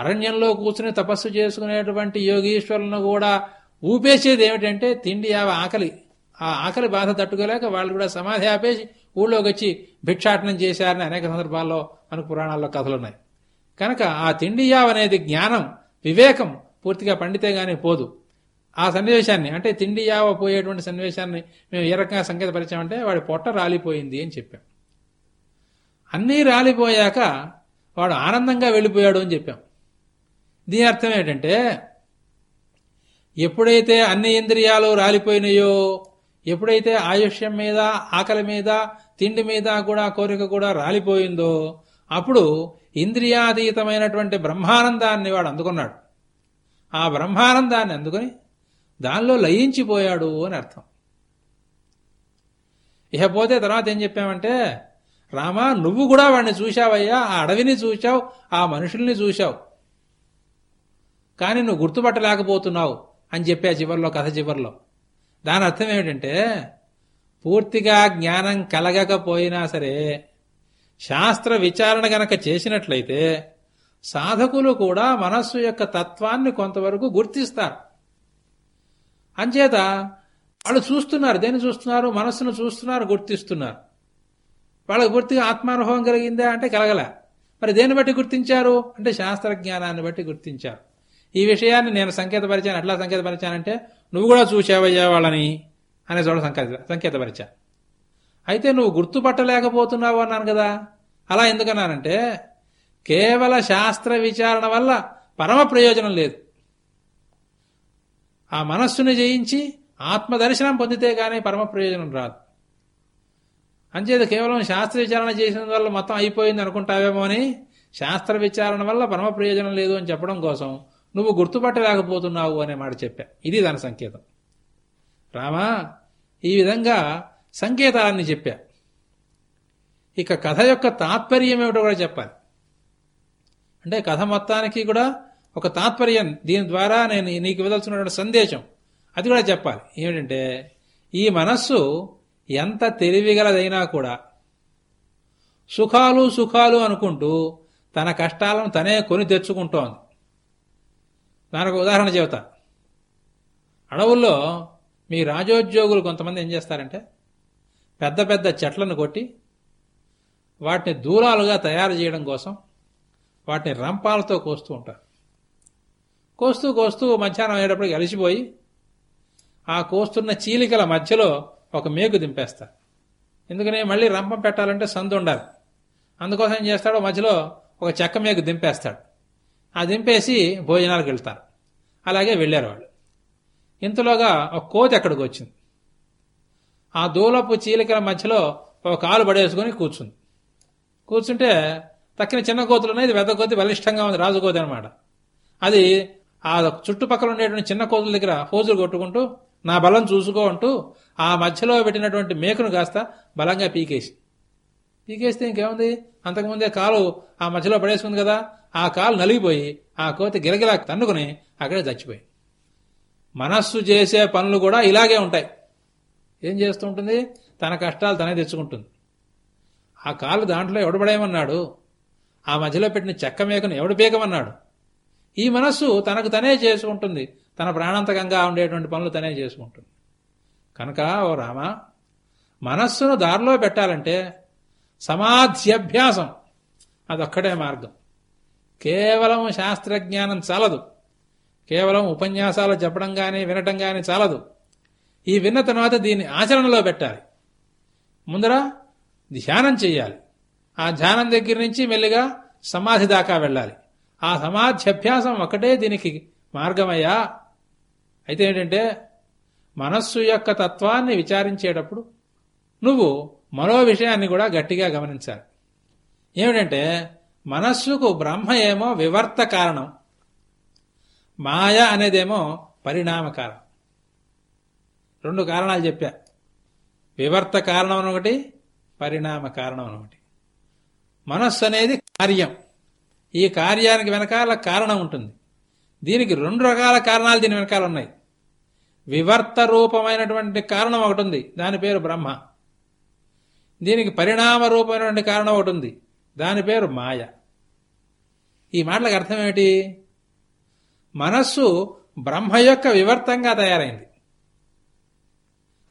అరణ్యంలో కూర్చుని తపస్సు చేసుకునేటువంటి యోగీశ్వరులను కూడా ఊపేసేది ఏమిటంటే తిండి యావ ఆకలి. ఆ ఆకలి బాధ తట్టుకోలేక వాళ్ళు కూడా సమాధి ఆపేసి ఊళ్ళోకి వచ్చి భిక్షాటనం చేశారని అనేక సందర్భాల్లో మనకు పురాణాల్లో కథలున్నాయి కనుక ఆ తిండి యావ అనేది జ్ఞానం వివేకం పూర్తిగా పండితే గానీ పోదు. ఆ సన్నివేశాన్ని అంటే తిండి యావ పోయేటువంటి సన్నివేశాన్ని మేము ఏ రకంగా సంకేతపరిచామంటే వాడి పొట్ట రాలిపోయింది అని చెప్పాం. అన్నీ రాలిపోయాక వాడు ఆనందంగా వెళ్ళిపోయాడు అని చెప్పాం. దీని అర్థం ఏంటంటే ఎప్పుడైతే అన్ని ఇంద్రియాలు రాలిపోయినాయో ఎప్పుడైతే ఆయుష్యం మీద ఆకలి మీద తిండి మీద కూడా కోరిక కూడా రాలిపోయిందో అప్పుడు ఇంద్రియాతీతమైనటువంటి బ్రహ్మానందాన్ని వాడు అందుకున్నాడు. ఆ బ్రహ్మానందాన్ని అందుకుని దానిలో లయించిపోయాడు అని అర్థం. ఇకపోతే తర్వాత ఏం చెప్పామంటే రామా నువ్వు కూడా వాడిని చూశావయ్యా ఆ అడవిని చూశావు ఆ మనుషుల్ని చూశావు. కానీ నువ్వు గుర్తుపట్టలేకపోతున్నావు అని చెప్పా చివరిలో కథ చివరిలో. దాని అర్థం ఏమిటంటే పూర్తిగా జ్ఞానం కలగకపోయినా సరే శాస్త్ర విచారణ గనక చేసినట్లయితే సాధకులు కూడా మనస్సు యొక్క తత్వాన్ని కొంతవరకు గుర్తిస్తారు. అంచేత వాళ్ళు చూస్తున్నారు దేన్ని చూస్తున్నారు మనస్సును చూస్తున్నారు గుర్తిస్తున్నారు. వాళ్ళకి పూర్తిగా ఆత్మానుభవం కలిగిందా అంటే కలగలే. మరి దేన్ని బట్టి గుర్తించారు? అంటే శాస్త్ర జ్ఞానాన్ని బట్టి గుర్తించారు. ఈ విషయాన్ని నేను సంకేతపరిచాను. ఎట్లా సంకేతపరిచానంటే నువ్వు కూడా చూసావయ్యా వాళ్ళని అనే చోట సంకేత సంకేతపరిచా. అయితే నువ్వు గుర్తుపట్టలేకపోతున్నావు అన్నాను కదా. అలా ఎందుకన్నానంటే కేవల శాస్త్ర విచారణ వల్ల పరమ ప్రయోజనం లేదు. ఆ మనస్సుని జయించి ఆత్మదర్శనం పొందితే గానీ పరమ ప్రయోజనం రాదు. అంచేత కేవలం శాస్త్ర విచారణ చేసిన వల్ల మొత్తం అయిపోయింది అనుకుంటావేమో అని శాస్త్ర విచారణ వల్ల పరమ ప్రయోజనం లేదు అని చెప్పడం కోసం నువ్వు గుర్తుపట్టలేకపోతున్నావు అనే మాట చెప్పా. ఇది దాని సంకేతం. రామా ఈ విధంగా సంకేతాలన్నీ చెప్పా. ఇక కథ యొక్క తాత్పర్యం ఏమిటో కూడా చెప్పాలి. అంటే కథ మొత్తానికి కూడా ఒక తాత్పర్యం దీని ద్వారా నేను నీకు ఇవ్వదలుచున్నటువంటి సందేశం. అది కూడా చెప్పాలి. ఏమిటంటే ఈ మనస్సు ఎంత తెలివిగలదైనా కూడా సుఖాలు సుఖాలు అనుకుంటూ తన కష్టాలను తనే కొని తెచ్చుకుంటోంది. దానికి ఉదాహరణ చెబుతా. అడవుల్లో మీ రాజోద్యోగులు కొంతమంది ఏం చేస్తారంటే పెద్ద పెద్ద చెట్లను కొట్టి వాటిని దూరాలుగా తయారు చేయడం కోసం వాటిని రంపాలతో కోస్తూ ఉంటారు. కోస్తూ కోస్తూ మధ్యాహ్నం అయ్యేటప్పటికి గెలిచిపోయి ఆ కోస్తున్న చీలికల మధ్యలో ఒక మేకు దింపేస్తారు ఎందుకని మళ్ళీ రంపం పెట్టాలంటే సందు ఉండాలి. అందుకోసం ఏం చేస్తాడో మధ్యలో ఒక చెక్క మేకు దింపేస్తాడు. ఆ దింపేసి భోజనాలకు వెళ్తారు. అలాగే వెళ్ళారు వాళ్ళు. ఇంతలోగా ఒక కోతి అక్కడికి వచ్చింది. ఆ దూలపు చీలికల మధ్యలో ఒక కాలు పడేసుకుని కూర్చుంది. కూర్చుంటే తక్కిన చిన్న కోతులు ఉన్నాయి. ఇది పెద్ద కోతి బలిష్టంగా ఉంది. రాజు కోతి అనమాట అది ఆ చుట్టుపక్కల ఉండేటువంటి చిన్న కోతుల దగ్గర హోజులు కొట్టుకుంటూ నా బలం చూసుకో అంటూ ఆ మధ్యలో పెట్టినటువంటి మేకను కాస్త బలంగా పీకేసి. పీకేస్తే ఇంకేముంది? అంతకుముందే కాలు ఆ మధ్యలో పడేసుకుంది కదా ఆ కాలు నలిగిపోయి ఆ కోతి గిలగిలా తన్నుకుని అక్కడే చచ్చిపోయి మనస్సు చేసే పనులు కూడా ఇలాగే ఉంటాయి. ఏం చేస్తూ ఉంటుంది? తన కష్టాలు తనే తెచ్చుకుంటుంది. ఆ కాలు దాంట్లో ఎవడబడేయమన్నాడు ఆ మధ్యలో పెట్టిన చెక్క మేకను ఎవడు పీకమన్నాడు? ఈ మనస్సు తనకు తనే చేసుకుంటుంది. తన ప్రాణాంతకంగా ఉండేటువంటి పనులు తనే చేసుకుంటుంది. కనుక ఓ రామ మనస్సును దారిలో పెట్టాలంటే సమాధ్యభ్యాసం అదొక్కటే మార్గం. కేవలం శాస్త్రజ్ఞానం చాలదు. కేవలం ఉపన్యాసాలు చెప్పడం కానీ వినటం కానీ చాలదు. ఈ విన్న తర్వాత దీన్ని ఆచరణలో పెట్టాలి. ముందర ధ్యానం చెయ్యాలి ఆ ధ్యానం దగ్గర నుంచి మెల్లిగా సమాధి దాకా వెళ్ళాలి. ఆ సమాధి అభ్యాసం ఒకటే దీనికి మార్గమయ్యా. అయితే ఏంటంటే మనస్సు యొక్క తత్వాన్ని విచారించేటప్పుడు నువ్వు మరో విషయాన్ని కూడా గట్టిగా గమనించాలి. ఏమిటంటే మనస్సుకు బ్రహ్మ ఏమో వివర్త కారణం మాయ అనేదేమో పరిణామ కారణం. రెండు కారణాలు చెప్పా. వివర్త కారణం ఒకటి పరిణామ కారణం ఒకటి. మనస్సు అనేది కార్యం. ఈ కార్యానికి వెనకాల కారణం ఉంటుంది. దీనికి రెండు రకాల కారణాలు దీని వెనకాల ఉన్నాయి. వివర్త రూపమైనటువంటి కారణం ఒకటి ఉంది. దాని పేరు బ్రహ్మ. దీనికి పరిణామ రూపమైనటువంటి కారణం ఒకటి ఉంది. దాని పేరు మాయ. ఈ మాటలకు అర్థం ఏమిటి? మనస్సు బ్రహ్మ యొక్క వివర్తంగా తయారైంది.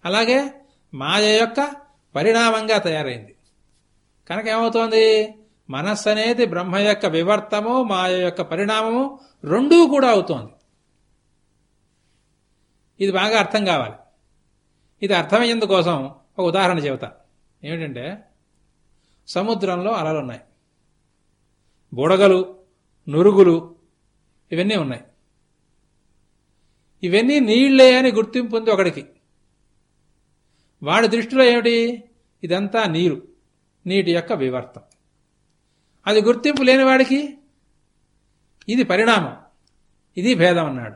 అలాగే మాయ యొక్క పరిణామంగా తయారైంది. కనుక ఏమవుతోంది? మనస్సు అనేది బ్రహ్మ యొక్క వివర్తము మాయ యొక్క పరిణామము రెండూ కూడా అవుతోంది. ఇది బాగా అర్థం కావాలి. ఇది అర్థమయ్యేందుకోసం ఒక ఉదాహరణ చెబుతా. ఏమిటంటే సముద్రంలో అలలున్నాయి బుడగలు నురుగులు ఇవన్నీ ఉన్నాయి. ఇవన్నీ నీళ్ళే అని గుర్తింపు ఉంది ఒకడికి. వాడి దృష్టిలో ఏమిటి? ఇదంతా నీరు నీటి యొక్క వివర్తం. అది గుర్తింపు లేని వాడికి ఇది పరిణామం. ఇది భేదం అన్నాడు.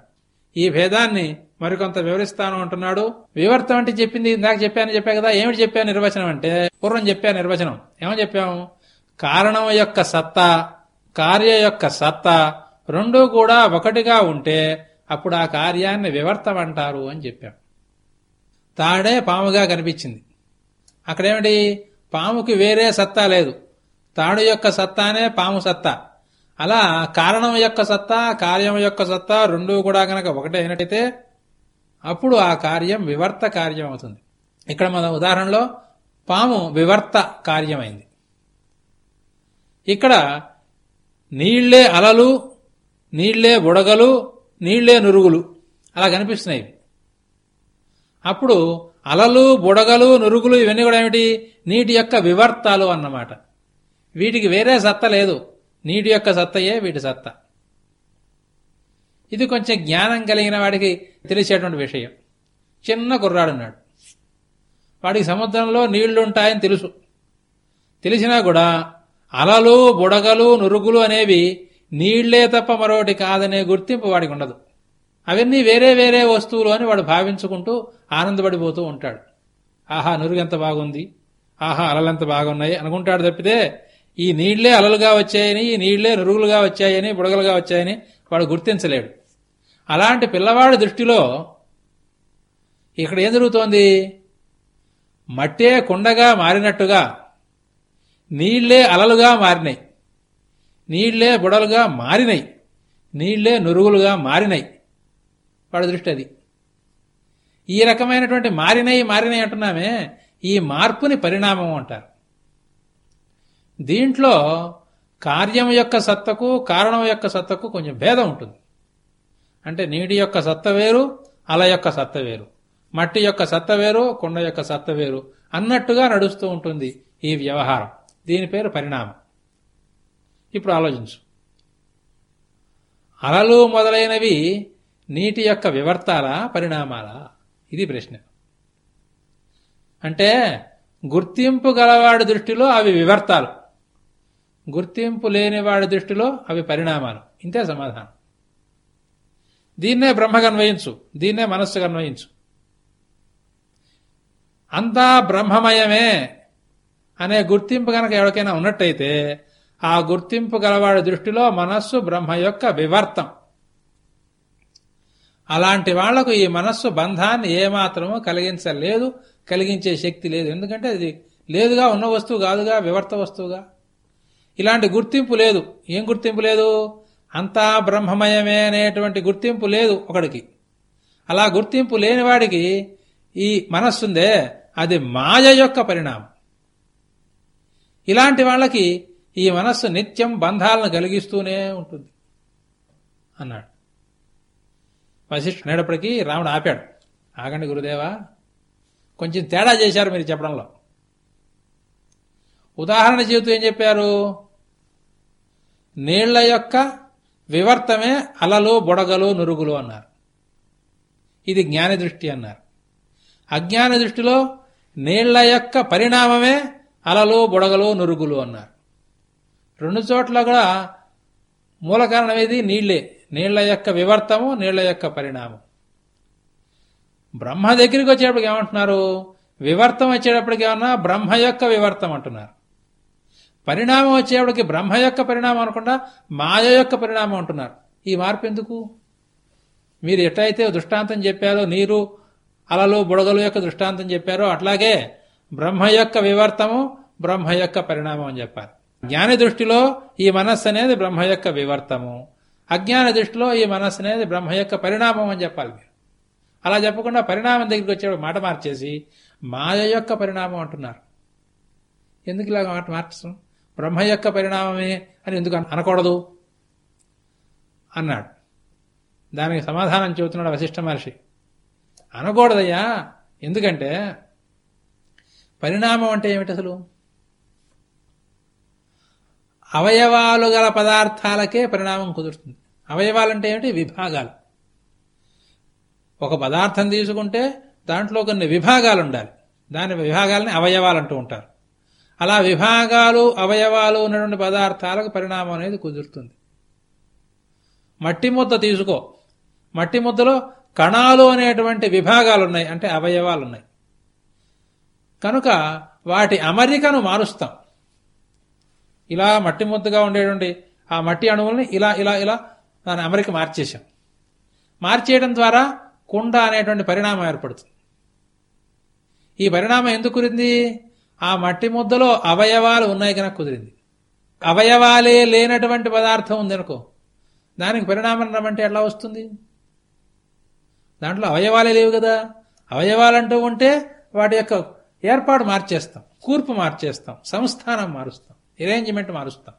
ఈ భేదాన్ని మరికొంత వివరిస్తాను అంటున్నాడు. వివర్తం అంటే చెప్పింది ఇందాక చెప్పాను చెప్పా కదా. ఏమిటి చెప్పాను నిర్వచనం అంటే? పూర్వం చెప్పాను నిర్వచనం. ఏమని చెప్పాము? కారణం యొక్క సత్తా కార్య యొక్క సత్తా రెండూ కూడా ఒకటిగా ఉంటే అప్పుడు ఆ కార్యాన్ని వివర్తం అంటారు అని చెప్పాం. తాడే పాముగా కనిపించింది. అక్కడేమిటి? పాముకి వేరే సత్తా లేదు. తాడు యొక్క సత్తానే పాము సత్తా. అలా కారణం యొక్క సత్తా కార్యం యొక్క సత్తా రెండూ కూడా గనక ఒకటే అయినట్టయితే అప్పుడు ఆ కార్యం వివర్త కార్యం అవుతుంది. ఇక్కడ మన ఉదాహరణలో పాము వివర్త కార్యమైంది. ఇక్కడ నీళ్ళే అలలు నీళ్ళే బుడగలు నీళ్ళే నురుగులు అలా కనిపిస్తున్నాయి. అప్పుడు అలలు బుడగలు నురుగులు ఇవన్నీ కూడా ఏమిటి? నీటి యొక్క వివర్తాలు అన్నమాట. వీటికి వేరే సత్త లేదు. నీటి యొక్క సత్తయే వీటి సత్త. ఇది కొంచెం జ్ఞానం కలిగిన వాడికి తెలిసేటువంటి విషయం. చిన్న కుర్రాడున్నాడు వాడికి సముద్రంలో నీళ్ళుంటాయని తెలుసు. తెలిసినా కూడా అలలు బుడగలు నురుగులు అనేవి నీళ్ళే తప్ప మరొకటి కాదనే గుర్తింపు వాడికి ఉండదు. అవన్నీ వేరే వేరే వస్తువులు అని వాడు భావించుకుంటూ ఆనందపడిపోతూ ఉంటాడు. ఆహా నురుగు ఎంత బాగుంది. ఆహా అలలెంత బాగున్నాయి అనుకుంటాడు తప్పితే ఈ నీళ్ళే అలలుగా వచ్చాయని ఈ నీళ్ళే నురుగులుగా వచ్చాయని బుడగలుగా వచ్చాయని వాడు గుర్తించలేడు. అలాంటి పిల్లవాడి దృష్టిలో ఇక్కడ ఏం జరుగుతోంది? మట్టే కుండగా మారినట్టుగా నీళ్ళే అలలుగా మారినాయి. నీళ్ళే బుడలుగా మారినాయి. నీళ్ళే నురుగులుగా మారినాయి. వాడి దృష్టి అది. ఈ రకమైనటువంటి మారినయి మారినాయి అంటున్నామే ఈ మార్పుని పరిణామం అంటారు. దీంట్లో కార్యం యొక్క సత్తకు కారణం యొక్క సత్తకు కొంచెం భేదం ఉంటుంది. అంటే నీటి యొక్క సత్త వేరు అల యొక్క సత్త వేరు. మట్టి యొక్క సత్త వేరు కొండ యొక్క సత్త వేరు. అన్నట్టుగా నడుస్తూ ఉంటుంది ఈ వ్యవహారం. దీని పేరు పరిణామం. ఇప్పుడు ఆలోచించు. అలలు మొదలైనవి నీటి యొక్క వివర్తాల పరిణామాల? ఇది ప్రశ్న. అంటే గుర్తింపు గలవాడి దృష్టిలో అవి వివర్తాలు. గుర్తింపు లేనివాడి దృష్టిలో అవి పరిణామాలు. ఇంతే సమాధానం. దీన్నే బ్రహ్మగన్వయించు దీన్నే మనస్సు అన్వయించు. అంతా బ్రహ్మమయమే అనే గుర్తింపు కనుక ఎవరికైనా ఉన్నట్టయితే ఆ గుర్తింపు గలవాడి దృష్టిలో మనస్సు బ్రహ్మ యొక్క వివర్తం. అలాంటి వాళ్ళకు ఈ మనస్సు బంధాన్ని ఏమాత్రమూ కలిగించలేదు కలిగించే శక్తి లేదు. ఎందుకంటే అది లేదుగా ఉన్న వస్తువు కాదుగా వివర్త వస్తువుగా. ఇలాంటి గుర్తింపు లేదు. ఏం గుర్తింపు లేదు? అంతా బ్రహ్మమయమే అనేటువంటి గుర్తింపు లేదు ఒకడికి. అలా గుర్తింపు లేని వాడికి ఈ మనస్సుందే. అది మాయ యొక్క పరిణామం. ఇలాంటి వాళ్ళకి ఈ మనస్సు నిత్యం బంధాలను కలిగిస్తూనే ఉంటుంది. అన్నాడు. వశిష్ఠ నేడప్పటికీ రాముడు ఆపాడు. ఆగండి గురుదేవా కొంచెం తేడా చేశారు మీరు చెప్పడంలో. ఉదాహరణ చెబుతూ ఏం చెప్పారు? నీళ్ళ యొక్క వివర్తమే అలలు బుడగలు నురుగులు అన్నారు. ఇది జ్ఞాన దృష్టి అన్నారు. అజ్ఞాన దృష్టిలో నీళ్ళ యొక్క పరిణామమే అలలు బుడగలు నురుగులు అన్నారు. రెండు చోట్ల కూడా మూల కారణం ఏది? నీళ్ళే. నీళ్ళ యొక్క వివర్తము నీళ్ళ యొక్క పరిణామం. బ్రహ్మ దగ్గరికి వచ్చేటప్పటికి ఏమంటున్నారు? వివర్తం వచ్చేటప్పటికి ఏమన్నా? బ్రహ్మ యొక్క వివర్తం అంటున్నారు. పరిణామం వచ్చేవాడికి బ్రహ్మ యొక్క పరిణామం అనకుండా మాయ యొక్క పరిణామం అంటున్నారు. ఈ మార్పు ఎందుకు? మీరు ఎట్లయితే దృష్టాంతం చెప్పారో నీరు అలలు బుడగలు యొక్క దృష్టాంతం చెప్పారో అట్లాగే బ్రహ్మ యొక్క వివర్తము బ్రహ్మ యొక్క పరిణామం అని చెప్పారు. జ్ఞాని దృష్టిలో ఈ మనస్సు అనేది బ్రహ్మ యొక్క వివర్తము. అజ్ఞాన దృష్టిలో ఈ మనస్సు అనేది బ్రహ్మ యొక్క పరిణామం అని చెప్పాలి మీరు. అలా చెప్పకుండా పరిణామం దగ్గరికి వచ్చేప్పుడు మాట మార్చేసి మాయ యొక్క పరిణామం అంటున్నారు. ఎందుకు ఇలాగ మాట మార్చడం? బ్రహ్మ యొక్క పరిణామమే అని ఎందుకు అనకూడదు? అన్నాడు. దానికి సమాధానం చెబుతున్నాడు వశిష్ఠ మహర్షి. అనకూడదయ్యా. ఎందుకంటే పరిణామం అంటే ఏమిటి అసలు? అవయవాలు గల పదార్థాలకే పరిణామం కుదురుతుంది. అవయవాలంటే ఏమిటి? విభాగాలు. ఒక పదార్థం తీసుకుంటే దాంట్లో కొన్ని విభాగాలు ఉండాలి. దాని విభాగాలని అవయవాలు అంటూ ఉంటారు. అలా విభాగాలు అవయవాలు ఉన్నటువంటి పదార్థాలకు పరిణామం అనేది కుదురుతుంది. మట్టి ముద్ద తీసుకో. మట్టి ముద్దలో కణాలు అనేటువంటి విభాగాలు ఉన్నాయి అంటే అవయవాలు ఉన్నాయి. కనుక వాటి అమరికను మారుస్తాం. ఇలా మట్టి ముద్దగా ఉండేటువంటి ఆ మట్టి అణువుల్ని ఇలా ఇలా ఇలా దాని అమరిక మార్చేశాం. మార్చేయడం ద్వారా కుండ అనేటువంటి పరిణామం ఏర్పడుతుంది. ఈ పరిణామం ఎందుకు కురింది ఆ మట్టి ముద్దలో అవయవాలు ఉన్నాయి కనుక కుదిరింది. అవయవాలే లేనటువంటి పదార్థం ఉందనుకో దానికి పరిణామం రమ్మంటే ఎట్లా వస్తుంది? దాంట్లో అవయవాలే లేవు కదా. అవయవాలంటూ ఉంటే వాటి యొక్క ఏర్పాటు మార్చేస్తాం. కూర్పు మార్చేస్తాం. సంస్థానం మారుస్తాం. అరేంజ్మెంట్ మారుస్తాం.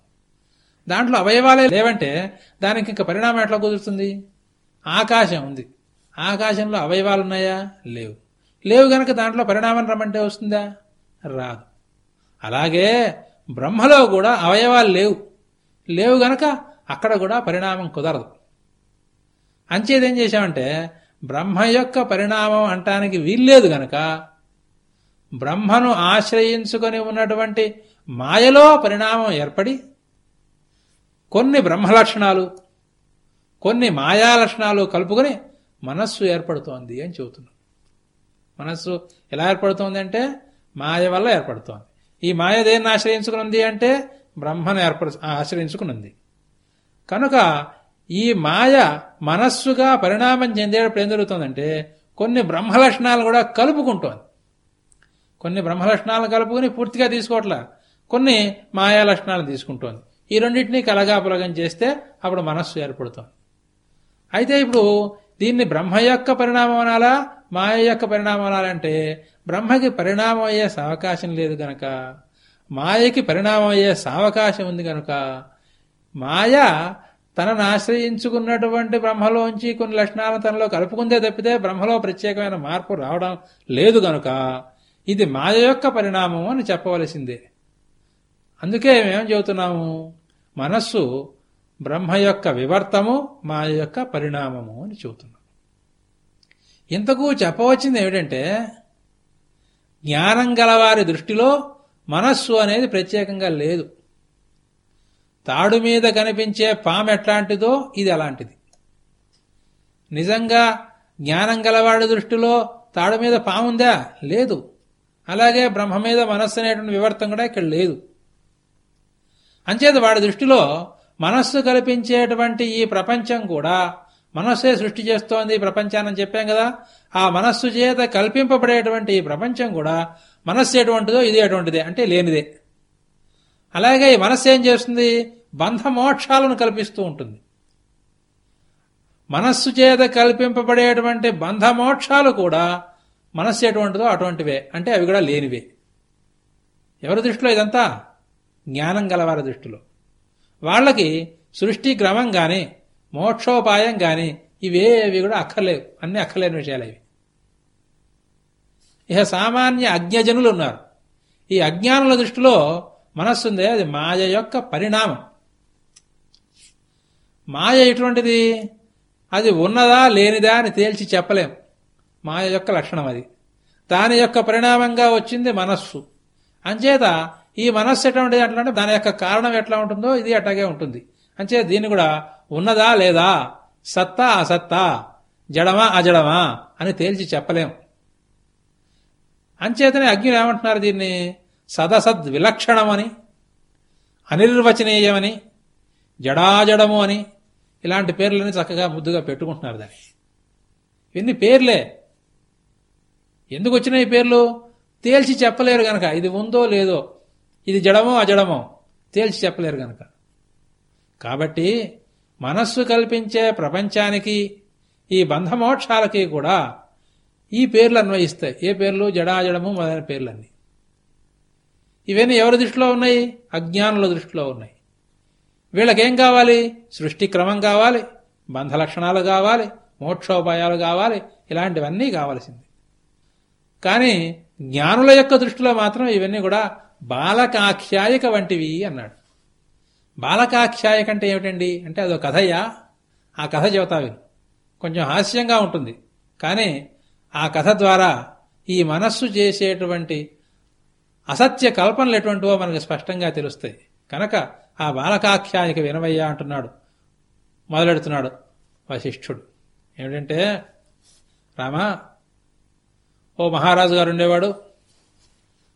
దాంట్లో అవయవాలే లేవంటే దానికి ఇంకా పరిణామం ఎట్లా కుదురుతుంది? ఆకాశం ఉంది. ఆకాశంలో అవయవాలు ఉన్నాయా? లేవు. లేవు గనక దాంట్లో పరిణామం రమ్మంటే వస్తుందా? రాదు. అలాగే బ్రహ్మలో కూడా అవయవాలు లేవు. లేవు గనక అక్కడ కూడా పరిణామం కుదరదు. అంచేదేం చేశామంటే బ్రహ్మ యొక్క పరిణామం అంటానికి వీల్లేదు గనక బ్రహ్మను ఆశ్రయించుకొని ఉన్నటువంటి మాయలో పరిణామం ఏర్పడి కొన్ని బ్రహ్మ లక్షణాలు కొన్ని మాయా లక్షణాలు కలుపుకొని మనస్సు ఏర్పడుతోంది అని చెబుతున్నాం. మనస్సు ఎలా ఏర్పడుతోంది అంటే మాయ వల్ల ఏర్పడుతోంది. ఈ మాయ దేన్ని ఆశ్రయించుకునుంది అంటే బ్రహ్మను ఏర్పడు ఆశ్రయించుకునుంది. కనుక ఈ మాయ మనస్సుగా పరిణామం చెందేటప్పుడు ఏం జరుగుతుందంటే కొన్ని బ్రహ్మ లక్షణాలు కూడా కలుపుకుంటోంది. కొన్ని బ్రహ్మలక్షణాలను కలుపుకుని పూర్తిగా తీసుకోవట్లా. కొన్ని మాయా లక్షణాలు తీసుకుంటోంది. ఈ రెండింటినీ కలగాపులగం చేస్తే అప్పుడు మనస్సు ఏర్పడుతోంది. అయితే ఇప్పుడు దీన్ని బ్రహ్మ యొక్క పరిణామం అనాలా? మాయ యొక్క పరిణామం బ్రహ్మకి పరిణామం అయ్యే సావకాశం లేదు గనక మాయకి పరిణామం అయ్యే సావకాశం ఉంది గనక మాయ తనను ఆశ్రయించుకున్నటువంటి బ్రహ్మలోంచి కొన్ని లక్షణాలను తనలో కలుపుకుందే తప్పితే బ్రహ్మలో ప్రత్యేకమైన మార్పు రావడం లేదు గనుక ఇది మాయ యొక్క పరిణామం అని చెప్పవలసిందే. అందుకే మేమేం చెబుతున్నాము? మనస్సు బ్రహ్మ యొక్క వివర్తము మాయ యొక్క పరిణామము అని చెబుతున్నాం. ఇంతకు చెప్పవచ్చింది ఏమిటంటే జ్ఞానం గలవారి దృష్టిలో మనస్సు అనేది ప్రత్యేకంగా లేదు. తాడు మీద కనిపించే పాము ఎట్లాంటిదో ఇది అలాంటిది. నిజంగా జ్ఞానం గలవాడి దృష్టిలో తాడు మీద పాముందా లేదు. అలాగే బ్రహ్మ మీద మనస్సు అనేటువంటి వివర్తం కూడా ఇక్కడ లేదు. అంచేత వాడి దృష్టిలో మనస్సు కల్పించేటువంటి ఈ ప్రపంచం కూడా మనస్సే సృష్టి చేస్తోంది ఈ ప్రపంచాన్ని చెప్పాం కదా. ఆ మనస్సు చేత కల్పింపబడేటువంటి ఈ ప్రపంచం కూడా మనస్సు ఎటువంటిదో ఇది ఎటువంటిదే అంటే లేనిదే. అలాగే ఈ మనస్సు ఏం చేస్తుంది? బంధమోక్షాలను కల్పిస్తూ ఉంటుంది. మనస్సు చేత కల్పింపబడేటువంటి బంధమోక్షాలు కూడా మనస్సు ఎటువంటిదో అటువంటివే. అంటే అవి కూడా లేనివే. ఎవరి దృష్టిలో ఇదంతా? జ్ఞానం గలవారి దృష్టిలో. వాళ్ళకి సృష్టి క్రమంగానే మోక్షోపాయం గాని ఇవేవి కూడా అక్కర్లేవు. అన్ని అక్కర్లేని విషయాలు ఇవి ఇక సామాన్య అజ్ఞజనులు ఉన్నారు. ఈ అజ్ఞానుల దృష్టిలో మనస్సుందే అది మాయ యొక్క పరిణామం. మాయ ఎటువంటిది? అది ఉన్నదా లేనిదా అని తేల్చి చెప్పలేం. మాయ యొక్క లక్షణం అది. దాని యొక్క పరిణామంగా వచ్చింది మనస్సు. అంచేత ఈ మనస్సు ఎటువంటిది అంటే దాని యొక్క కారణం ఎట్లా ఉంటుందో ఇది అట్లాగే ఉంటుంది. అంచేత దీన్ని కూడా ఉన్నదా లేదా? సత్తా అసత్తా. జడమా అజడమా అని తేల్చి చెప్పలేం. అంచేతనే అగ్ని ఏమంటున్నారు దీన్ని? సదసద్ విలక్షణమని అనిర్వచనీయమని జడాజడము అని ఇలాంటి పేర్లని చక్కగా ముద్దుగా పెట్టుకుంటున్నారు దాన్ని. ఇవన్నీ పేర్లే. ఎందుకు వచ్చినాయి ఈ పేర్లు? తేల్చి చెప్పలేరు గనక. ఇది ఉందో లేదో. ఇది జడమో అజడమో. తేల్చి చెప్పలేరు గనక. కాబట్టి మనస్సు కల్పించే ప్రపంచానికి ఈ బంధమోక్షాలకి కూడా ఈ పేర్లు అన్వయిస్తాయి. ఏ పేర్లు? జడాజడము మొదలైన పేర్లన్నీ. ఇవన్నీ ఎవరి దృష్టిలో ఉన్నాయి? అజ్ఞానుల దృష్టిలో ఉన్నాయి. వీళ్ళకేం కావాలి? సృష్టి క్రమం కావాలి బంధ లక్షణాలు కావాలి మోక్షోపాయాలు కావాలి ఇలాంటివన్నీ కావలసింది. కానీ జ్ఞానుల యొక్క దృష్టిలో మాత్రం ఇవన్నీ కూడా బాలకాఖ్యాయిక వంటివి అన్నాడు. బాలకాఖ్యాయ కంటే ఏమిటండి? అంటే అదో కథయ్యా ఆ కథ చెబుతావి కొంచెం హాస్యంగా ఉంటుంది. కానీ ఆ కథ ద్వారా ఈ మనస్సు చేసేటువంటి అసత్య కల్పనలు ఎటువంటివో మనకు స్పష్టంగా తెలుస్తాయి. కనుక ఆ బాలకాఖ్యాయకి వినవయ్యా అంటున్నాడు. మొదలెడుతున్నాడు వశిష్ఠుడు. ఏమిటంటే రామా ఓ మహారాజు గారు ఉండేవాడు.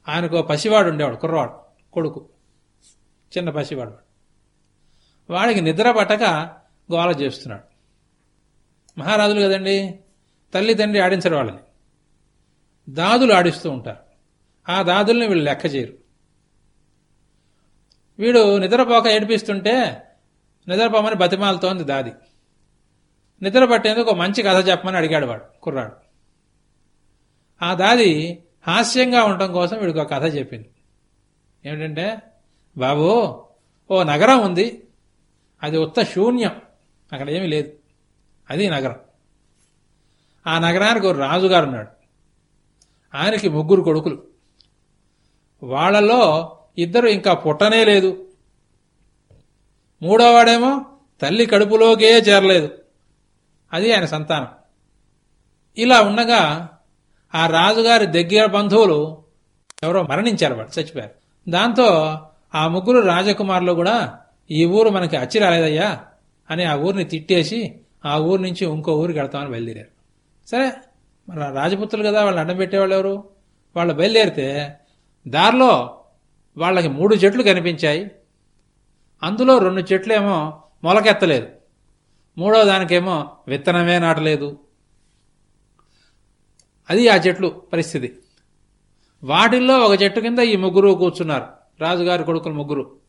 ఆయనకు ఓ పసివాడు ఉండేవాడు కుర్రవాడు కొడుకు. చిన్న పసివాడు. వాడికి నిద్ర పట్టక గోల చేస్తున్నాడు. మహారాజులు కదండి తల్లి తండ్రి ఆడించరు వాళ్ళని. దాదులు ఆడిస్తూ ఉంటారు. ఆ దాదుల్ని వీళ్ళు లెక్క చేయరు. వీడు నిద్రపోక ఏడిపిస్తుంటే నిద్రపోమని బతిమాలతోంది దాది. నిద్ర పట్టేందుకు ఒక మంచి కథ చెప్పమని అడిగాడు వాడు కుర్రాడు. ఆ దాది హాస్యంగా ఉండటం కోసం వీడికి ఒక కథ చెప్పింది. ఏమిటంటే బాబు ఓ నగరం ఉంది అది ఉత్త శూన్యం. అక్కడ ఏమీ లేదు. అది నగరం. ఆ నగరానికి ఒక రాజుగారు ఉన్నాడు. ఆయనకి ముగ్గురు కొడుకులు. వాళ్ళలో ఇద్దరు ఇంకా పుట్టనే లేదు. మూడోవాడేమో తల్లి కడుపులోకే చేరలేదు. అది ఆయన సంతానం. ఇలా ఉండగా ఆ రాజుగారి దగ్గర బంధువులు ఎవరో మరణించారు వాడు చచ్చిపోయారు. దాంతో ఆ ముగ్గురు రాజకుమారులు కూడా ఈ ఊరు మనకి అచ్చి రాలేదయ్యా అని ఆ ఊరిని తిట్టేసి ఆ ఊరు నుంచి ఇంకో ఊరికి వెళ్తామని బయలుదేరారు. సరే మన రాజపుత్రులు కదా వాళ్ళు అడ్డం పెట్టేవాళ్ళు ఎవరు? వాళ్ళు బయలుదేరితే దారిలో వాళ్ళకి మూడు చెట్లు కనిపించాయి. అందులో రెండు చెట్లేమో మొలకెత్తలేదు. మూడో దానికేమో విత్తనమే నాటలేదు. అది ఆ చెట్లు పరిస్థితి. వాటిల్లో ఒక చెట్టు కింద ఈ ముగ్గురు కూర్చున్నారు. రాజుగారి కొడుకులు ముగ్గురు.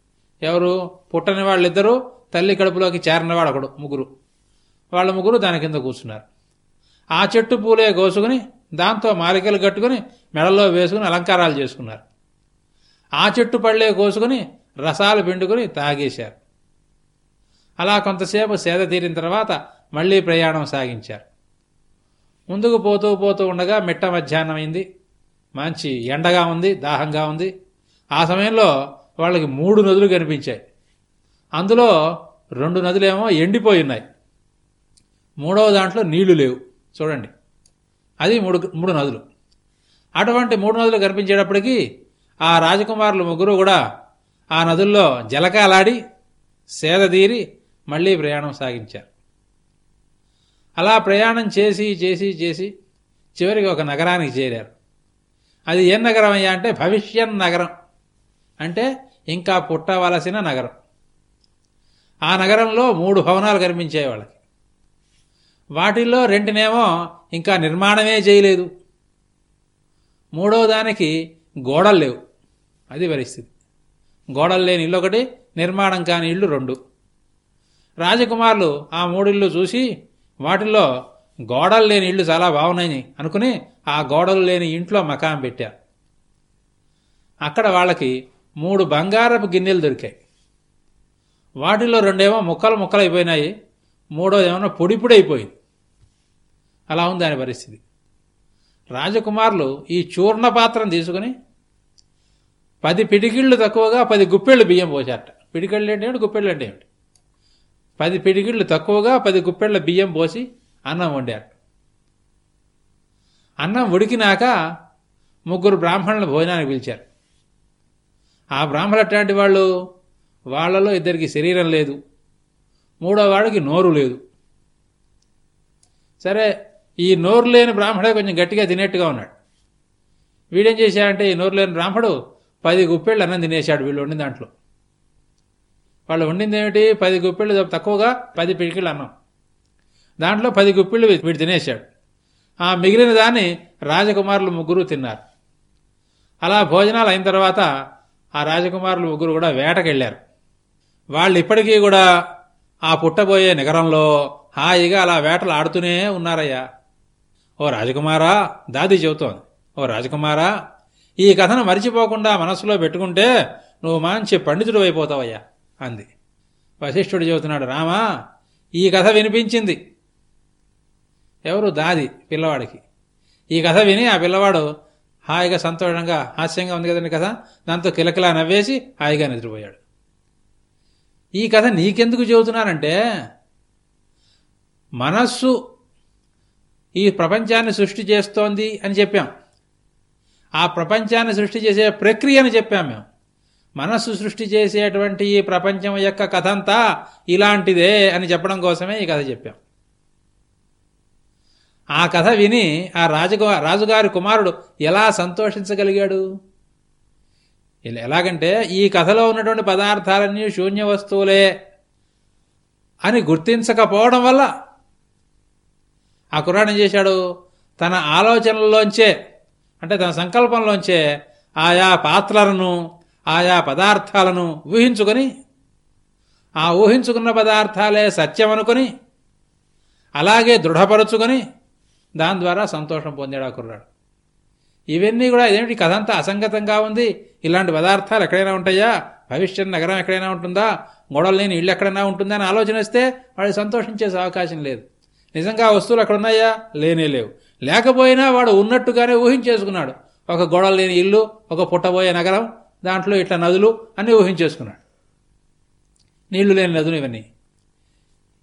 ఎవరు? పుట్టని వాళ్ళిద్దరూ తల్లి కడుపులోకి చేరినవాడు ఒకడు ముగ్గురు. వాళ్ళ ముగ్గురు దాని కింద కూర్చున్నారు. ఆ చెట్టు పూలే కోసుకుని దాంతో మాలికలు కట్టుకుని మెడలో వేసుకుని అలంకారాలు చేసుకున్నారు. ఆ చెట్టు పళ్ళే కోసుకుని రసాలు పిండుకుని తాగేశారు. అలా కొంతసేపు సేద తీరిన తర్వాత మళ్ళీ ప్రయాణం సాగించారు. ముందుకు పోతూ పోతూ ఉండగా మిట్ట మధ్యాహ్నం అయింది మంచి ఎండగా ఉంది దాహంగా ఉంది. ఆ సమయంలో వాళ్ళకి మూడు నదులు కనిపించాయి. అందులో రెండు నదులేమో ఎండిపోయి ఉన్నాయి మూడవ దాంట్లో నీళ్ళు లేవు. చూడండి. అది మూడు మూడు నదులు. అటువంటి మూడు నదులు కనిపించేటప్పటికీ ఆ రాజకుమారులు ముగ్గురు కూడా ఆ నదుల్లో జలకాలాడి సేదదీరి మళ్ళీ ప్రయాణం సాగించారు. అలా ప్రయాణం చేసి చేసి చేసి చివరికి ఒక నగరానికి చేరారు. అది ఏం నగరం అయ్యా అంటే భవిష్యన్ నగరం. అంటే ఇంకా పుట్టవలసిన నగరం. ఆ నగరంలో మూడు భవనాలు కనిపించాయి వాళ్ళకి. వాటిల్లో రెండునేమో ఇంకా నిర్మాణమే చేయలేదు. మూడో దానికి గోడలు లేవు. అది పరిస్థితి. గోడలు లేని ఇల్లు ఒకటి నిర్మాణం కాని ఇల్లు రెండు. రాజకుమారులు ఆ మూడిళ్ళు చూసి వాటిల్లో గోడలు లేని ఇళ్ళు చాలా బాగున్నాయని అనుకుని ఆ గోడలు లేని ఇంట్లో మకాం పెట్టారు. అక్కడ వాళ్ళకి మూడు బంగారపు గిన్నెలు దొరికాయి. వాటిల్లో రెండేమో ముక్కలు ముక్కలు అయిపోయినాయి మూడోది ఏమన్నా పొడి పొడి అయిపోయింది. అలా ఉంది దాని పరిస్థితి. రాజకుమారులు ఈ చూర్ణ పాత్రను తీసుకుని పది పిడికిళ్ళు తక్కువగా పది గుప్పెళ్ళు బియ్యం పోసారట పిడికిళ్ళు అంటే ఏమిటి? గుప్పెళ్ళు అంటే ఏమిటి? పది పిడికిళ్ళు తక్కువగా పది గుప్పెళ్ళ బియ్యం పోసి అన్నం వండారు. అన్నం ఉడికినాక ముగ్గురు బ్రాహ్మణులు భోజనానికి పిలిచారు. ఆ బ్రాహ్మణులు అట్లాంటి వాళ్ళు వాళ్ళలో ఇద్దరికి శరీరం లేదు. మూడో వాడికి నోరు లేదు. సరే ఈ నోరు లేని బ్రాహ్మడే కొంచెం గట్టిగా తినేట్టుగా ఉన్నాడు. వీడేం చేశాడంటే ఈ నోరు లేని బ్రాహ్మడు పది గుప్పెళ్ళు అన్నం తినేశాడు వీళ్ళు వండిన దాంట్లో. వాళ్ళు వండింది ఏమిటి? పది గుప్పెళ్ళు తక్కువగా పది పిడికిళ్ళు అన్నం. దాంట్లో పది గుప్పిళ్ళు వీడు తినేశాడు. ఆ మిగిలిన దాన్ని రాజకుమారులు ముగ్గురు తిన్నారు. అలా భోజనాలు అయిన తర్వాత ఆ రాజకుమారులు ముగ్గురు కూడా వేటకెళ్ళారు వాళ్ళు ఇప్పటికీ కూడా ఆ పుట్టబోయే నగరంలో హాయిగా అలా వేటలు ఆడుతూనే ఉన్నారయ్యా. ఓ రాజకుమారా దాది చెబుతోంది. ఓ రాజకుమారా ఈ కథను మరిచిపోకుండా మనసులో పెట్టుకుంటే నువ్వు మంచి పండితుడు అయిపోతావయ్యా అంది. వశిష్ఠుడు చెబుతున్నాడు రామా ఈ కథ వినిపించింది. ఎవరు? దాది పిల్లవాడికి. ఈ కథ విని ఆ పిల్లవాడు హాయిగా సంతోషంగా హాస్యంగా ఉంది కదండి కథ? దాంతో కిలకిలా నవ్వేసి హాయిగా నిద్రపోయాడు. ఈ కథ నీకెందుకు చెబుతున్నానంటే మనస్సు ఈ ప్రపంచాన్ని సృష్టి చేస్తోంది అని చెప్పాం. ఆ ప్రపంచాన్ని సృష్టి చేసే ప్రక్రియను చెప్పాం మేము. మనస్సు సృష్టి చేసేటువంటి ఈ ప్రపంచం యొక్క కథ అంతా ఇలాంటిదే అని చెప్పడం కోసమే ఈ కథ చెప్పాం. ఆ కథ విని ఆ రాజుగా రాజుగారి కుమారుడు ఎలా సంతోషించగలిగాడు? ఎలాగంటే ఈ కథలో ఉన్నటువంటి పదార్థాలన్నీ శూన్య వస్తువులే అని గుర్తించకపోవడం వల్ల ఆ కుర్రాడు చేశాడు? తన ఆలోచనల్లోంచే అంటే తన సంకల్పంలోంచే ఆయా పాత్రలను ఆయా పదార్థాలను ఊహించుకొని ఆ ఊహించుకున్న పదార్థాలే సత్యం అనుకొని అలాగే దృఢపరుచుకొని దాని ద్వారా సంతోషం పొందాడు ఆ కుర్రాడు. ఇవన్నీ కూడా ఇదేమిటి? కథ అంతా అసంగతంగా ఉంది. ఇలాంటి పదార్థాలు ఎక్కడైనా ఉంటాయా? భవిష్యత్ నగరం ఎక్కడైనా ఉంటుందా? గొడవలు లేని ఇల్లు ఎక్కడైనా ఉంటుందా అని ఆలోచన వస్తే వాడు సంతోషించే అవకాశం లేదు. నిజంగా వస్తువులు అక్కడ ఉన్నాయా? లేనే లేవు. లేకపోయినా వాడు ఉన్నట్టుగానే ఊహించేసుకున్నాడు. ఒక గొడవలు లేని ఇల్లు ఒక పుట్టబోయే నగరం దాంట్లో ఇట్లా నదులు అన్నీ ఊహించేసుకున్నాడు. నీళ్ళు లేని నదులు ఇవన్నీ.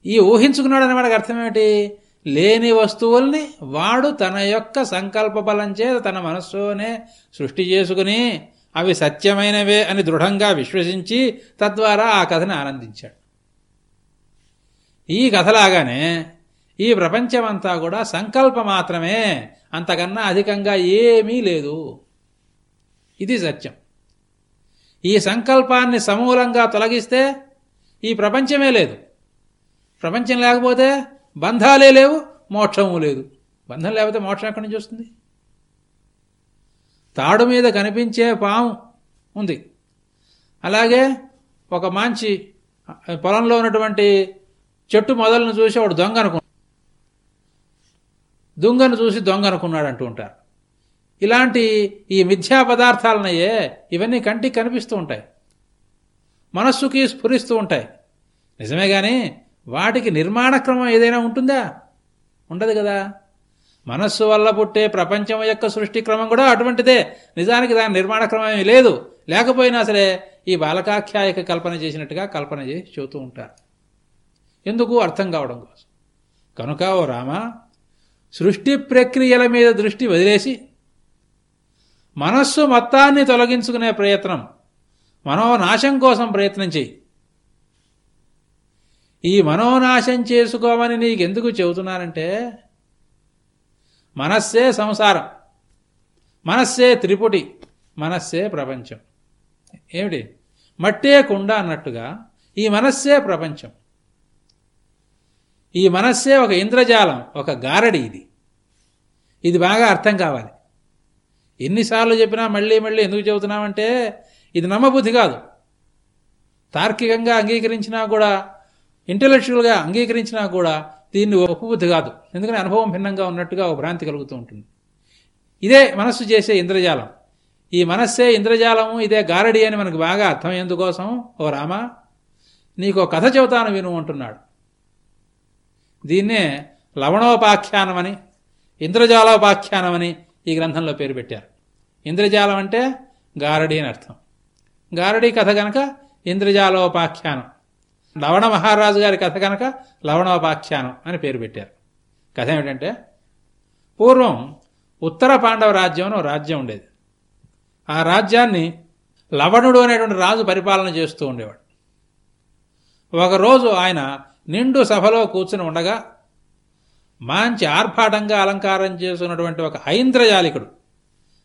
ఈ ఊహించుకున్నాడు అనే వాడికి అర్థం ఏమిటి? లేని వస్తువుల్ని వాడు తన యొక్క సంకల్ప బలం చేత తన మనస్సునే సృష్టి చేసుకుని అవి సత్యమైనవే అని దృఢంగా విశ్వసించి తద్వారా ఆ కథని ఆనందించాడు. ఈ కథలాగానే ఈ ప్రపంచమంతా కూడా సంకల్ప మాత్రమే అంతకన్నా అధికంగా ఏమీ లేదు. ఇది సత్యం. ఈ సంకల్పాన్ని సమూలంగా తొలగిస్తే ఈ ప్రపంచమే లేదు. ప్రపంచం లేకపోతే బంధాలే లేవు మోక్షము లేదు. బంధం లేకపోతే మోక్షం ఎక్కడి నుంచి వస్తుంది? తాడు మీద కనిపించే పాము ఉంది. అలాగే ఒక మంచి పొలంలో ఉన్నటువంటి చెట్టు మొదలను చూసి వాడు దొంగ అనుకున్నాడు. దొంగను చూసి దొంగ అనుకున్నాడు అంటూ ఉంటారు. ఇలాంటి ఈ మిథ్యా పదార్థాలనయ్యే ఇవన్నీ కంటికి కనిపిస్తూ ఉంటాయి. మనస్సుకి స్ఫురిస్తూ ఉంటాయి. నిజమే కానీ వాటికి నిర్మాణ క్రమం ఏదైనా ఉంటుందా? ఉండదు కదా. మనస్సు వల్ల పుట్టే ప్రపంచం యొక్క సృష్టి క్రమం కూడా అటువంటిదే. నిజానికి దాని నిర్మాణ క్రమం లేదు. లేకపోయినా సరే ఈ బాలకాఖ్యాయక కల్పన చేసినట్టుగా కల్పన చేసి చెబుతూ ఉంటారు. ఎందుకు? అర్థం కావడం కోసం. కనుక ఓ రామ సృష్టి ప్రక్రియల మీద దృష్టి వదిలేసి మనస్సు మొత్తాన్ని తొలగించుకునే ప్రయత్నం మనోనాశం కోసం ప్రయత్నం చేయి. ఈ మనోనాశం చేసుకోమని నీకెందుకు చెబుతున్నానంటే మనస్సే సంసారం మనస్సే త్రిపుటి మనస్సే ప్రపంచం. ఏమిటి? మట్టే కుండ అన్నట్టుగా ఈ మనస్సే ప్రపంచం. ఈ మనస్సే ఒక ఇంద్రజాలం ఒక గారడి ఇది. ఇది బాగా అర్థం కావాలి. ఎన్నిసార్లు చెప్పినా మళ్ళీ మళ్ళీ ఎందుకు చెబుతున్నామంటే ఇది నమ్మబుద్ధి కాదు. తార్కికంగా అంగీకరించినా కూడా ఇంటెలెక్చువల్గా అంగీకరించినా కూడా దీన్ని ఒప్పుబుద్ధి కాదు. ఎందుకని? అనుభవం భిన్నంగా ఉన్నట్టుగా ఒక భ్రాంతి కలుగుతూ ఉంటుంది. ఇదే మనస్సు చేసే ఇంద్రజాలం. ఈ మనస్సే ఇంద్రజాలము ఇదే గారడి అని మనకు బాగా అర్థమయ్యేందుకోసం ఓ రామ నీకు కథ చెబుతాను విను అంటున్నాడు. దీన్నే లవణోపాఖ్యానమని ఇంద్రజాలోపాఖ్యానమని ఈ గ్రంథంలో పేరు పెట్టారు. ఇంద్రజాలం అంటే గారడి అని అర్థం. గారడి కథ గనక ఇంద్రజాలోపాఖ్యానం. లవణ మహారాజు గారి కథ కనుక లవణోపాఖ్యానం అని పేరు పెట్టారు. కథ ఏమిటంటే పూర్వం ఉత్తర పాండవ రాజ్యం అని రాజ్యం ఉండేది. ఆ రాజ్యాన్ని లవణుడు అనేటువంటి రాజు పరిపాలన చేస్తూ ఉండేవాడు. ఒకరోజు ఆయన నిండు సభలో కూర్చుని ఉండగా మంచి ఆర్భాటంగా అలంకారం చేస్తున్నటువంటి ఒక ఐంద్రజాలికుడు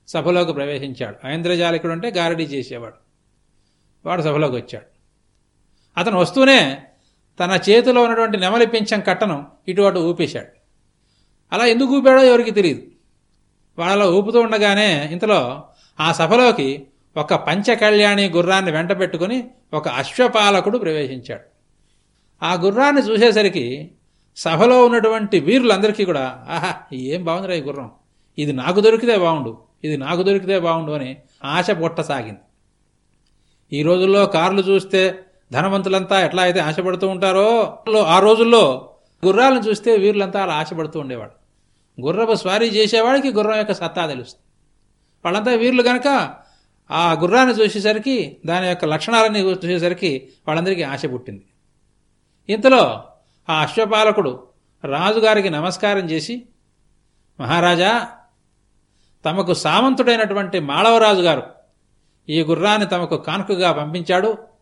సభలోకి ప్రవేశించాడు. ఐంద్రజాలికుడు అంటే గారడీ చేసేవాడు. వాడు సభలోకి వచ్చాడు. అతను వస్తూనే తన చేతిలో ఉన్నటువంటి నెమలి పింఛం కట్టను ఇటువంటి ఊపేశాడు. అలా ఎందుకు ఊపాడో ఎవరికి తెలియదు వాళ్ళలో ఊపుతూ ఉండగానే ఇంతలో ఆ సభలోకి ఒక పంచకళ్యాణి గుర్రాన్ని వెంట పెట్టుకుని ఒక అశ్వపాలకుడు ప్రవేశించాడు. ఆ గుర్రాన్ని చూసేసరికి సభలో ఉన్నటువంటి వీరులందరికీ కూడా ఆహా ఏం బాగుందిరా ఈ గుర్రం? ఇది నాకు దొరికితే బాగుండు ఇది నాకు దొరికితే బాగుండు అని ఆశ పుట్టసాగింది. ఈ రోజుల్లో కార్లు చూస్తే ధనవంతులంతా ఎట్లా అయితే ఆశపడుతూ ఉంటారో ఆ రోజుల్లో గుర్రాలను చూస్తే వీరులంతా అలా ఆశపడుతూ ఉండేవాడు గుర్రపు స్వారీ చేసేవాడికి గుర్రం యొక్క సత్తా తెలుస్తుంది. వాళ్ళంతా వీరులు గనక ఆ గుర్రాన్ని చూసేసరికి దాని యొక్క లక్షణాలని చూసేసరికి వాళ్ళందరికీ ఆశ పుట్టింది. ఇంతలో ఆ అశ్వపాలకుడు రాజుగారికి నమస్కారం చేసి మహారాజా తమకు సామంతుడైనటువంటి మాళవరాజు గారు ఈ గుర్రాన్ని తమకు కానుకగా పంపించాడు.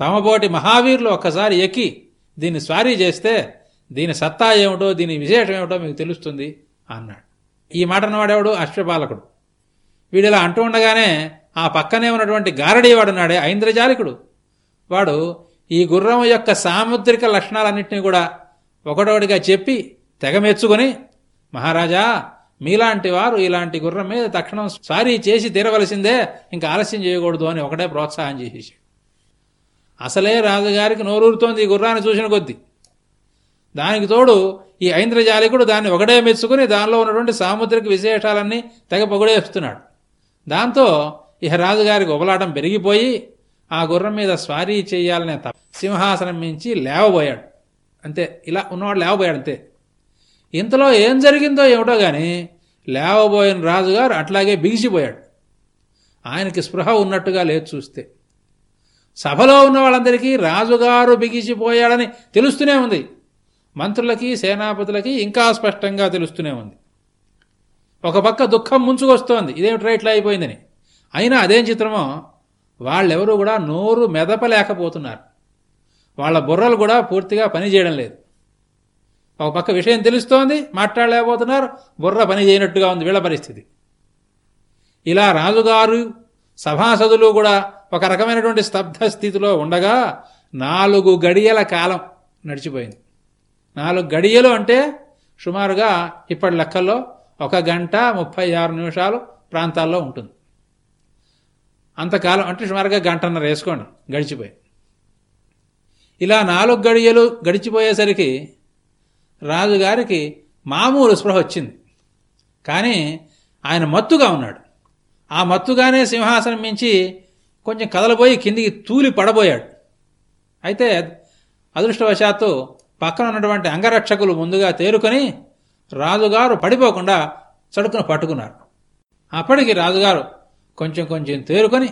తమబోటి మహావీరులు ఒక్కసారి ఎక్కి దీన్ని స్వారీ చేస్తే దీని సత్తా ఏమిటో దీని విశేషం ఏమిటో మీకు తెలుస్తుంది అన్నాడు. ఈ మాట అన్నవాడేవాడు? అశ్వపాలకుడు వీడిలా అంటూ ఉండగానే ఆ పక్కనే ఉన్నటువంటి గారడీవాడున్నాడే ఐంద్రజాలికుడు. వాడు ఈ గుర్రం యొక్క సాముద్రిక లక్షణాలన్నింటినీ కూడా ఒకటొకటిగా చెప్పి తెగ మెచ్చుకొని మహారాజా మీలాంటి వారు ఇలాంటి గుర్రం మీద తక్షణం స్వారీ చేసి తీరవలసిందే ఇంకా ఆలస్యం చేయకూడదు అని ఒకటే ప్రోత్సాహం చేసేసాడు. అసలే రాజుగారికి నోరూరుతోంది ఈ గుర్రాన్ని చూసిన కొద్దీ. దానికి తోడు ఈ ఐంద్రజాలికుడు దాన్ని ఒకటే మెచ్చుకుని దానిలో ఉన్నటువంటి సాముద్రిక విశేషాలన్నీ తెగ పొగడేస్తున్నాడు. దాంతో ఇహ రాజుగారికి ఉపలాటం పెరిగిపోయి ఆ గుర్రం మీద స్వారీ చేయాలనే తప్ప సింహాసనం మించి లేవబోయాడు. అంతే ఇలా ఉన్నవాడు లేవబోయాడు అంతే. ఇంతలో ఏం జరిగిందో ఏమిటో గాని లేవబోయిన రాజుగారు అట్లాగే బిగిసిపోయాడు. ఆయనకి స్పృహ ఉన్నట్టుగా లేదు చూస్తే. సభలో ఉన్న వాళ్ళందరికీ రాజుగారు బిగిసిపోయాడని తెలుస్తూనే ఉంది. మంత్రులకి సేనాపతులకి ఇంకా స్పష్టంగా తెలుస్తూనే ఉంది. ఒక పక్క దుఃఖం ముంచుకొస్తోంది. ఇదేమిట్రా ఇట్లా అయిపోయిందని. అయినా అదేం చిత్రమో వాళ్ళెవరూ కూడా నోరు మెదపలేకపోతున్నారు. వాళ్ళ బుర్రలు కూడా పూర్తిగా పనిచేయడం లేదు. ఒక పక్క విషయం తెలుస్తోంది మాట్లాడలేకపోతున్నారు బుర్ర పని చేయనట్టుగా ఉంది వీళ్ళ పరిస్థితి. ఇలా రాజుగారు సభాసదులు కూడా ఒక రకమైనటువంటి స్తబ్ధ స్థితిలో ఉండగా నాలుగు గడియల కాలం నడిచిపోయింది. నాలుగు గడియలు అంటే సుమారుగా ఇప్పటి లెక్కల్లో ఒక గంట ముప్పై ఆరు నిమిషాలు ప్రాంతాల్లో ఉంటుంది. అంతకాలం అంటే సుమారుగా గంటన్నర వేసుకోండి గడిచిపోయి. ఇలా నాలుగు గడియలు గడిచిపోయేసరికి రాజుగారికి మామూలు స్పృహ వచ్చింది. కానీ ఆయన మత్తుగా ఉన్నాడు. ఆ మత్తుగానే సింహాసనం మించి కొంచెం కదలబోయి కిందికి తూలి పడబోయాడు. అయితే అదృష్టవశాత్తు పక్కన ఉన్నటువంటి అంగరక్షకులు ముందుగా తేరుకొని రాజుగారు పడిపోకుండా చడుకున పట్టుకున్నారు. అప్పటికి రాజుగారు కొంచెం కొంచెం తేరుకొని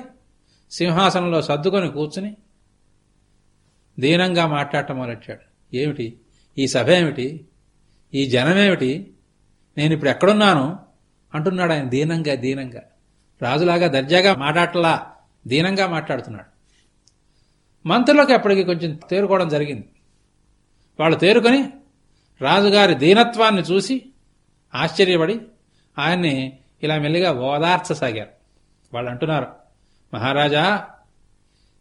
సింహాసనంలో సర్దుకొని కూర్చుని దీనంగా మాట్లాడటం మొదలెట్టాడు ఏమిటి? ఈ సభ ఏమిటి? ఈ జనమేమిటి? నేను ఇప్పుడు ఎక్కడున్నాను? అంటున్నాడు ఆయన దీనంగా దీనంగా. రాజులాగా దర్జాగా మాట్లాడలా దీనంగా మాట్లాడుతున్నాడు. మంత్రులకు అప్పటికి కొంచెం తేరుకోవడం జరిగింది. వాళ్ళు తేరుకొని రాజుగారి దీనత్వాన్ని చూసి ఆశ్చర్యపడి ఆయన్ని ఇలా మెల్లిగా ఓదార్చసాగారు. వాళ్ళు అంటున్నారు మహారాజా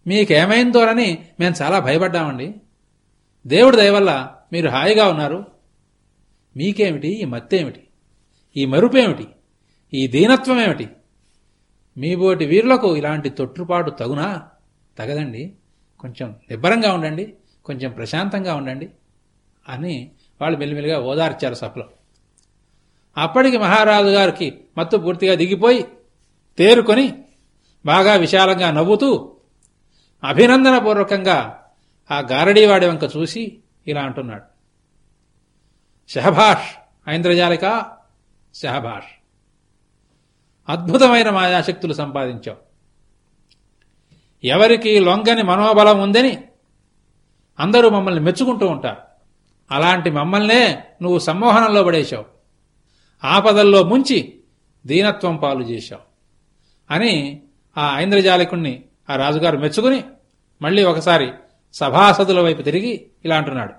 మీకేమైందోనని మేము చాలా భయపడ్డామండి. దేవుడి దయవల్ల మీరు హాయిగా ఉన్నారు. మీకేమిటి? ఈ మత్తేమిటి? ఈ మరుపేమిటి? ఈ దీనత్వం ఏమిటి మీ బోటి వీరులకు ఇలాంటి తొట్టుపాటు తగునా? తగదండి. కొంచెం నిబ్బరంగా ఉండండి. కొంచెం ప్రశాంతంగా ఉండండి అని వాళ్ళు మెల్లిమెల్లిగా ఓదార్చారు సభలో. అప్పటికి మహారాజు గారికి మత్తు పూర్తిగా దిగిపోయి తేరుకొని బాగా విశాలంగా నవ్వుతూ అభినందనపూర్వకంగా ఆ గారడీవాడి వంక చూసి ఇలా అంటున్నాడు. శహభాష్ ఐంద్రజాలిక శహభాష్. అద్భుతమైన మాయాశక్తులు సంపాదించావు. ఎవరికి లొంగని మనోబలం ఉందని అందరూ మమ్మల్ని మెచ్చుకుంటూ ఉంటారు. అలాంటి మమ్మల్నే నువ్వు సమ్మోహనంలో పడేశావు. ఆపదల్లో ముంచి దీనత్వం పాలు చేశావు అని ఆ ఐంద్రజాలికుణ్ణి ఆ రాజుగారు మెచ్చుకుని మళ్ళీ ఒకసారి సభాసదుల వైపు తిరిగి ఇలా అంటున్నాడు.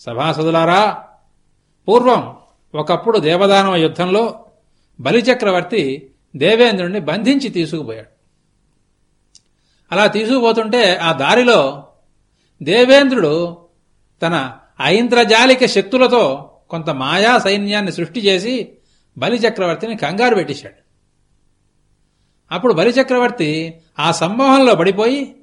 సభాసదులారా పూర్వం ఒకప్పుడు దేవదానవ యుద్ధంలో బలిచక్రవర్తి దేవేంద్రుణ్ణి బంధించి తీసుకుపోయాడు. అలా తీసుకుపోతుంటే ఆ దారిలో దేవేంద్రుడు తన ఐంద్రజాలిక శక్తులతో కొంత మాయా సైన్యాన్ని సృష్టి చేసి బలిచక్రవర్తిని కంగారు పెట్టేశాడు. అప్పుడు బలిచక్రవర్తి ఆ సమ్మోహంలో పడిపోయి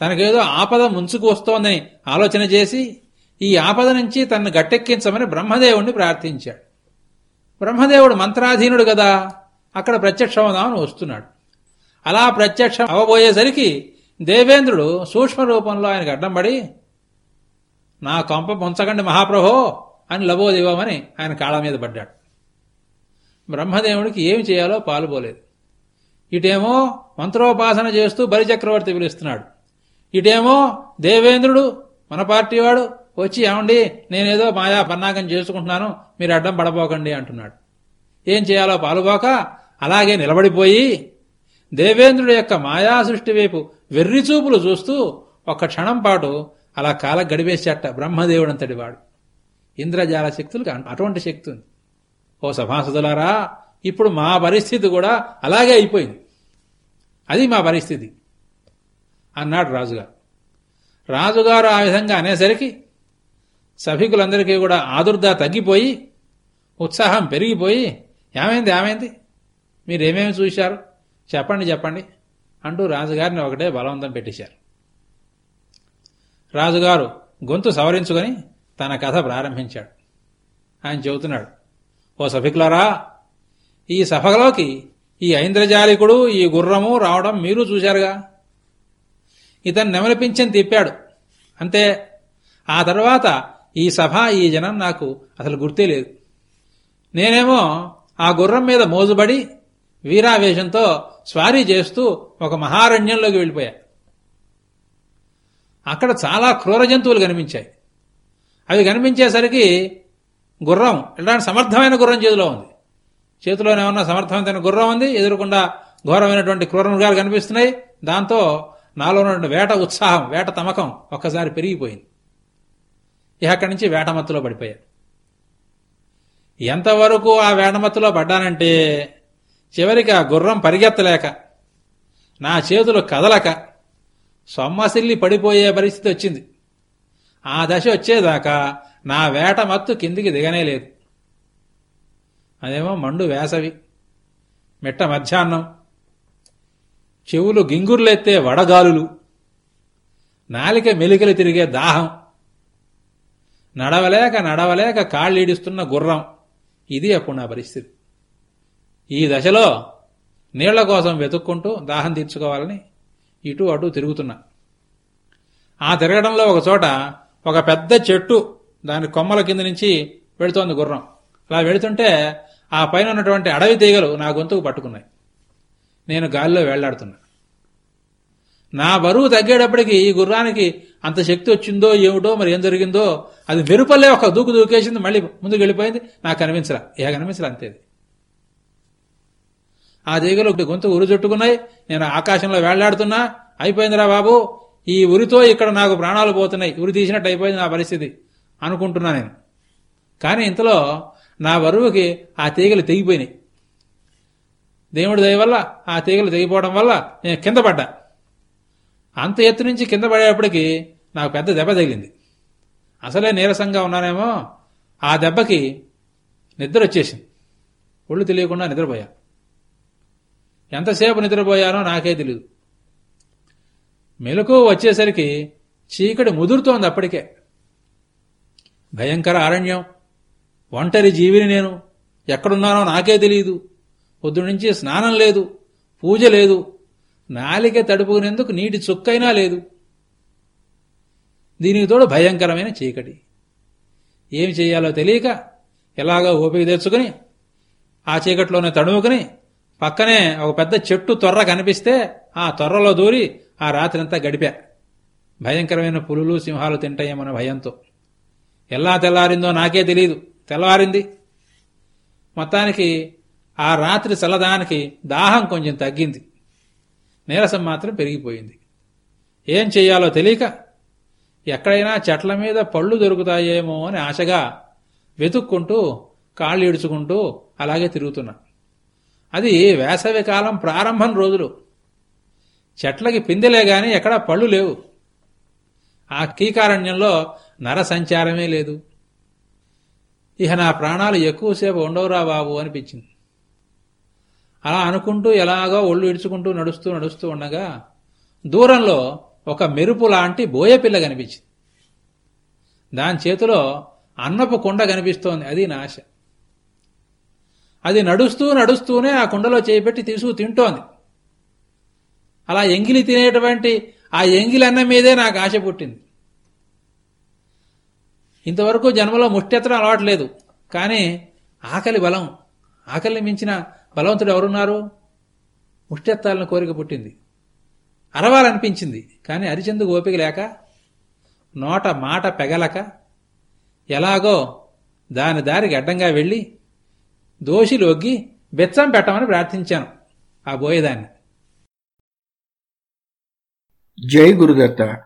తనకేదో ఆపద ముంచుకు వస్తోందని ఆలోచన చేసి ఈ ఆపద నుంచి తనను గట్టెక్కించమని బ్రహ్మదేవుణ్ణి ప్రార్థించాడు. బ్రహ్మదేవుడు మంత్రాధీనుడు కదా. అక్కడ ప్రత్యక్షమవుదామని వస్తున్నాడు. అలా ప్రత్యక్షం అవబోయేసరికి దేవేంద్రుడు సూక్ష్మ రూపంలో ఆయనకు అడ్డం పడి నా కొంప పొంచకండి మహాప్రభో అని లబోదివ్వమని ఆయన కాళ్ళ మీద పడ్డాడు. బ్రహ్మదేవుడికి ఏమి చేయాలో పాలుపోలేదు ఇటేమో మంత్రోపాసన చేస్తూ బలిచక్రవర్తి పిలుస్తున్నాడు. ఇటేమో దేవేంద్రుడు మన పార్టీ వాడు వచ్చి ఏమండి నేనేదో మాయా పన్నాగం చేసుకుంటున్నాను మీరు అడ్డం పడబోకండి అంటున్నాడు. ఏం చేయాలో పాలుపోక అలాగే నిలబడిపోయి దేవేంద్రుడి యొక్క మాయాసృష్టి వైపు వెర్రిచూపులు చూస్తూ ఒక్క క్షణం పాటు అలా కాల గడిపేసేట బ్రహ్మదేవుడంతటి వాడు. ఇంద్రజాల శక్తులకు అటువంటి శక్తి ఉంది. ఓ సభాసదులారా ఇప్పుడు మా పరిస్థితి కూడా అలాగే అయిపోయింది. అది మా పరిస్థితి అన్నాడు రాజుగారు. రాజుగారు ఆ విధంగా అనేసరికి సభికులందరికీ కూడా ఆదుర్దా తగ్గిపోయి ఉత్సాహం పెరిగిపోయి ఏమైంది ఏమైంది? మీరేమేమి చూశారు? చెప్పండి చెప్పండి అంటూ రాజుగారిని ఒకటే బలవంతం పెట్టేశారు. రాజుగారు గొంతు సవరించుకొని తన కథ ప్రారంభించాడు. ఆయన చెబుతున్నాడు ఓ సభికులారా ఈ సభలోకి ఈ ఐంద్రజాలికుడు ఈ గుర్రము రావడం మీరు చూశారుగా? ఇతను నెమలిపించని తిప్పాడు. అంతే ఆ తర్వాత ఈ సభ ఈ జనం నాకు అసలు గుర్తే లేదు. నేనేమో ఆ గుర్రం మీద మోజుబడి వీరావేశంతో స్వారీ చేస్తూ ఒక మహారణ్యంలోకి వెళ్ళిపోయా. అక్కడ చాలా క్రూర జంతువులు కనిపించాయి. అవి కనిపించేసరికి గుర్రం ఇలాంటి సమర్థమైన గుర్రం చేతిలో ఉంది. చేతిలోనే ఉన్న సమర్థవంతమైన గుర్రం ఉంది ఎదురుకుండా ఘోరమైనటువంటి క్రూర మృగాలు కనిపిస్తున్నాయి. దాంతో నాలో ఉన్నటువంటి వేట ఉత్సాహం వేట తమకం ఒక్కసారి పెరిగిపోయింది. ఇక అక్కడి నుంచి వేటమత్తులో పడిపోయాడు ఎంతవరకు ఆ వేటమత్తులో పడ్డానంటే చివరికి ఆ గుర్రం పరిగెత్తలేక నా చేతులు కదలక సొమ్మసిల్లి పడిపోయే పరిస్థితి వచ్చింది. ఆ దశ వచ్చేదాకా నా వేట మత్తు కిందికి దిగనే లేదు. అదేమో మండు వేసవి మిట్ట మధ్యాహ్నం చెవులు గింగుర్లెత్తే వడగాలులు నాలిక మెలికలు తిరిగే దాహం నడవలేక నడవలేక కాళ్ళీడుస్తున్న గుర్రం ఇది అప్పుడు నా పరిస్థితి. ఈ దశలో నీళ్ళ కోసం వెతుక్కుంటూ దాహం తీర్చుకోవాలని ఇటు అటు తిరుగుతున్నా. ఆ తిరగడంలో ఒక చోట ఒక పెద్ద చెట్టు దాని కొమ్మల కింద నుంచి వెళుతోంది గుర్రం. అలా వెళుతుంటే ఆ పైన ఉన్నటువంటి అడవి తీగలు నా గొంతుకు పట్టుకున్నాయి. నేను గాలిలో వెళ్ళాడుతున్నా. నా బరువు తగ్గేటప్పటికి ఈ గుర్రానికి అంత శక్తి వచ్చిందో ఏమిటో మరి ఏం జరిగిందో అది వెరుపల్లే ఒక దూకు దూకేసింది మళ్ళీ ముందుకు వెళ్ళిపోయింది నాకు కనిపించరా ఇక కనిపించరా అంతేది ఆ తీగలు గొంతు ఉరి చుట్టుకున్నాయి. నేను ఆకాశంలో వేళ్ళాడుతున్నా అయిపోయిందిరా బాబు. ఈ ఉరితో ఇక్కడ నాకు ప్రాణాలు పోతున్నాయి. ఉరి తీసినట్టు అయిపోయింది నా పరిస్థితి అనుకుంటున్నా నేను. కానీ ఇంతలో నా బరువుకి ఆ తీగలు తెగిపోయినాయి. దేవుడి దయ వల్ల ఆ తీగలు తెగిపోవడం వల్ల నేను కింద పడ్డా. అంత ఎత్తు నుంచి కింద పడేటప్పటికి నాకు పెద్ద దెబ్బ తగిలింది. అసలే నీరసంగా ఉన్నానేమో. ఆ దెబ్బకి నిద్ర వచ్చేసింది. ఒళ్ళు తెలియకుండా నిద్రపోయా. ఎంతసేపు నిద్రపోయానో నాకే తెలియదు మెలకు వచ్చేసరికి చీకటి ముదురుతోంది అప్పటికే. భయంకర అరణ్యం. ఒంటరి జీవిని నేను ఎక్కడున్నానో నాకే తెలియదు పొద్దు నుంచి స్నానం లేదు పూజ లేదు. నాలిక తడుపుకునేందుకు నీటి చుక్కైనా లేదు. దీనికి తోడు భయంకరమైన చీకటి. ఏమి చేయాలో తెలియక ఎలాగో ఓపిక తెచ్చుకుని ఆ చీకట్లోనే తడుముకుని పక్కనే ఒక పెద్ద చెట్టు తొర్ర కనిపిస్తే ఆ తొర్రలో దూరి ఆ రాత్రంతా గడిపా. భయంకరమైన పులులు సింహాలు తింటాయేమన్న భయంతో. ఎలా తెల్లారిందో నాకే తెలియదు తెల్లవారింది. మొత్తానికి ఆ రాత్రి చల్లదానికి దాహం కొంచెం తగ్గింది. నీరసం మాత్రం పెరిగిపోయింది. ఏం చెయ్యాలో తెలియక ఎక్కడైనా చెట్ల మీద పళ్ళు దొరుకుతాయేమో అని ఆశగా వెతుక్కుంటూ కాళ్ళు ఇడుచుకుంటూ అలాగే తిరుగుతున్నా. అది వేసవి కాలం ప్రారంభం రోజులు. చెట్లకి పిందెలే గాని ఎక్కడా పళ్ళు లేవు. ఆ కీకారణ్యంలో నర సంచారమే లేదు. ఇక నా ప్రాణాలు ఎక్కువసేపు ఉండవురా బాబు అనిపించింది. అలా అనుకుంటూ ఎలాగో ఒళ్ళు ఇడుచుకుంటూ నడుస్తూ నడుస్తూ ఉండగా దూరంలో ఒక మెరుపు లాంటి బోయపిల్ల కనిపించింది. దాని చేతిలో అన్నపు కుండ కనిపిస్తోంది. అది నా ఆశ. అది నడుస్తూ నడుస్తూనే ఆ కుండలో చేపెట్టి తీసుకు తింటోంది. అలా ఎంగిలి తినేటువంటి ఆ ఎంగిలి అన్నం మీదే నాకు ఆశ పుట్టింది. ఇంతవరకు జన్మలో ముష్టెత్తడం అలవాట్లేదు కానీ ఆకలి బలం ఆకలిని మించిన బలవంతుడు ఎవరున్నారు? ముష్టెత్తాలని కోరిక పుట్టింది. అరవాలనిపించింది. కానీ అరిచెందుకు ఓపిక లేక నోట మాట పెగలక ఎలాగో దాని దారికి అడ్డంగా వెళ్ళి దోషిలోకి బెచ్చం పెట్టమని ప్రార్థించాను ఆ బోయేదాన్ని. జై గురుదత్త.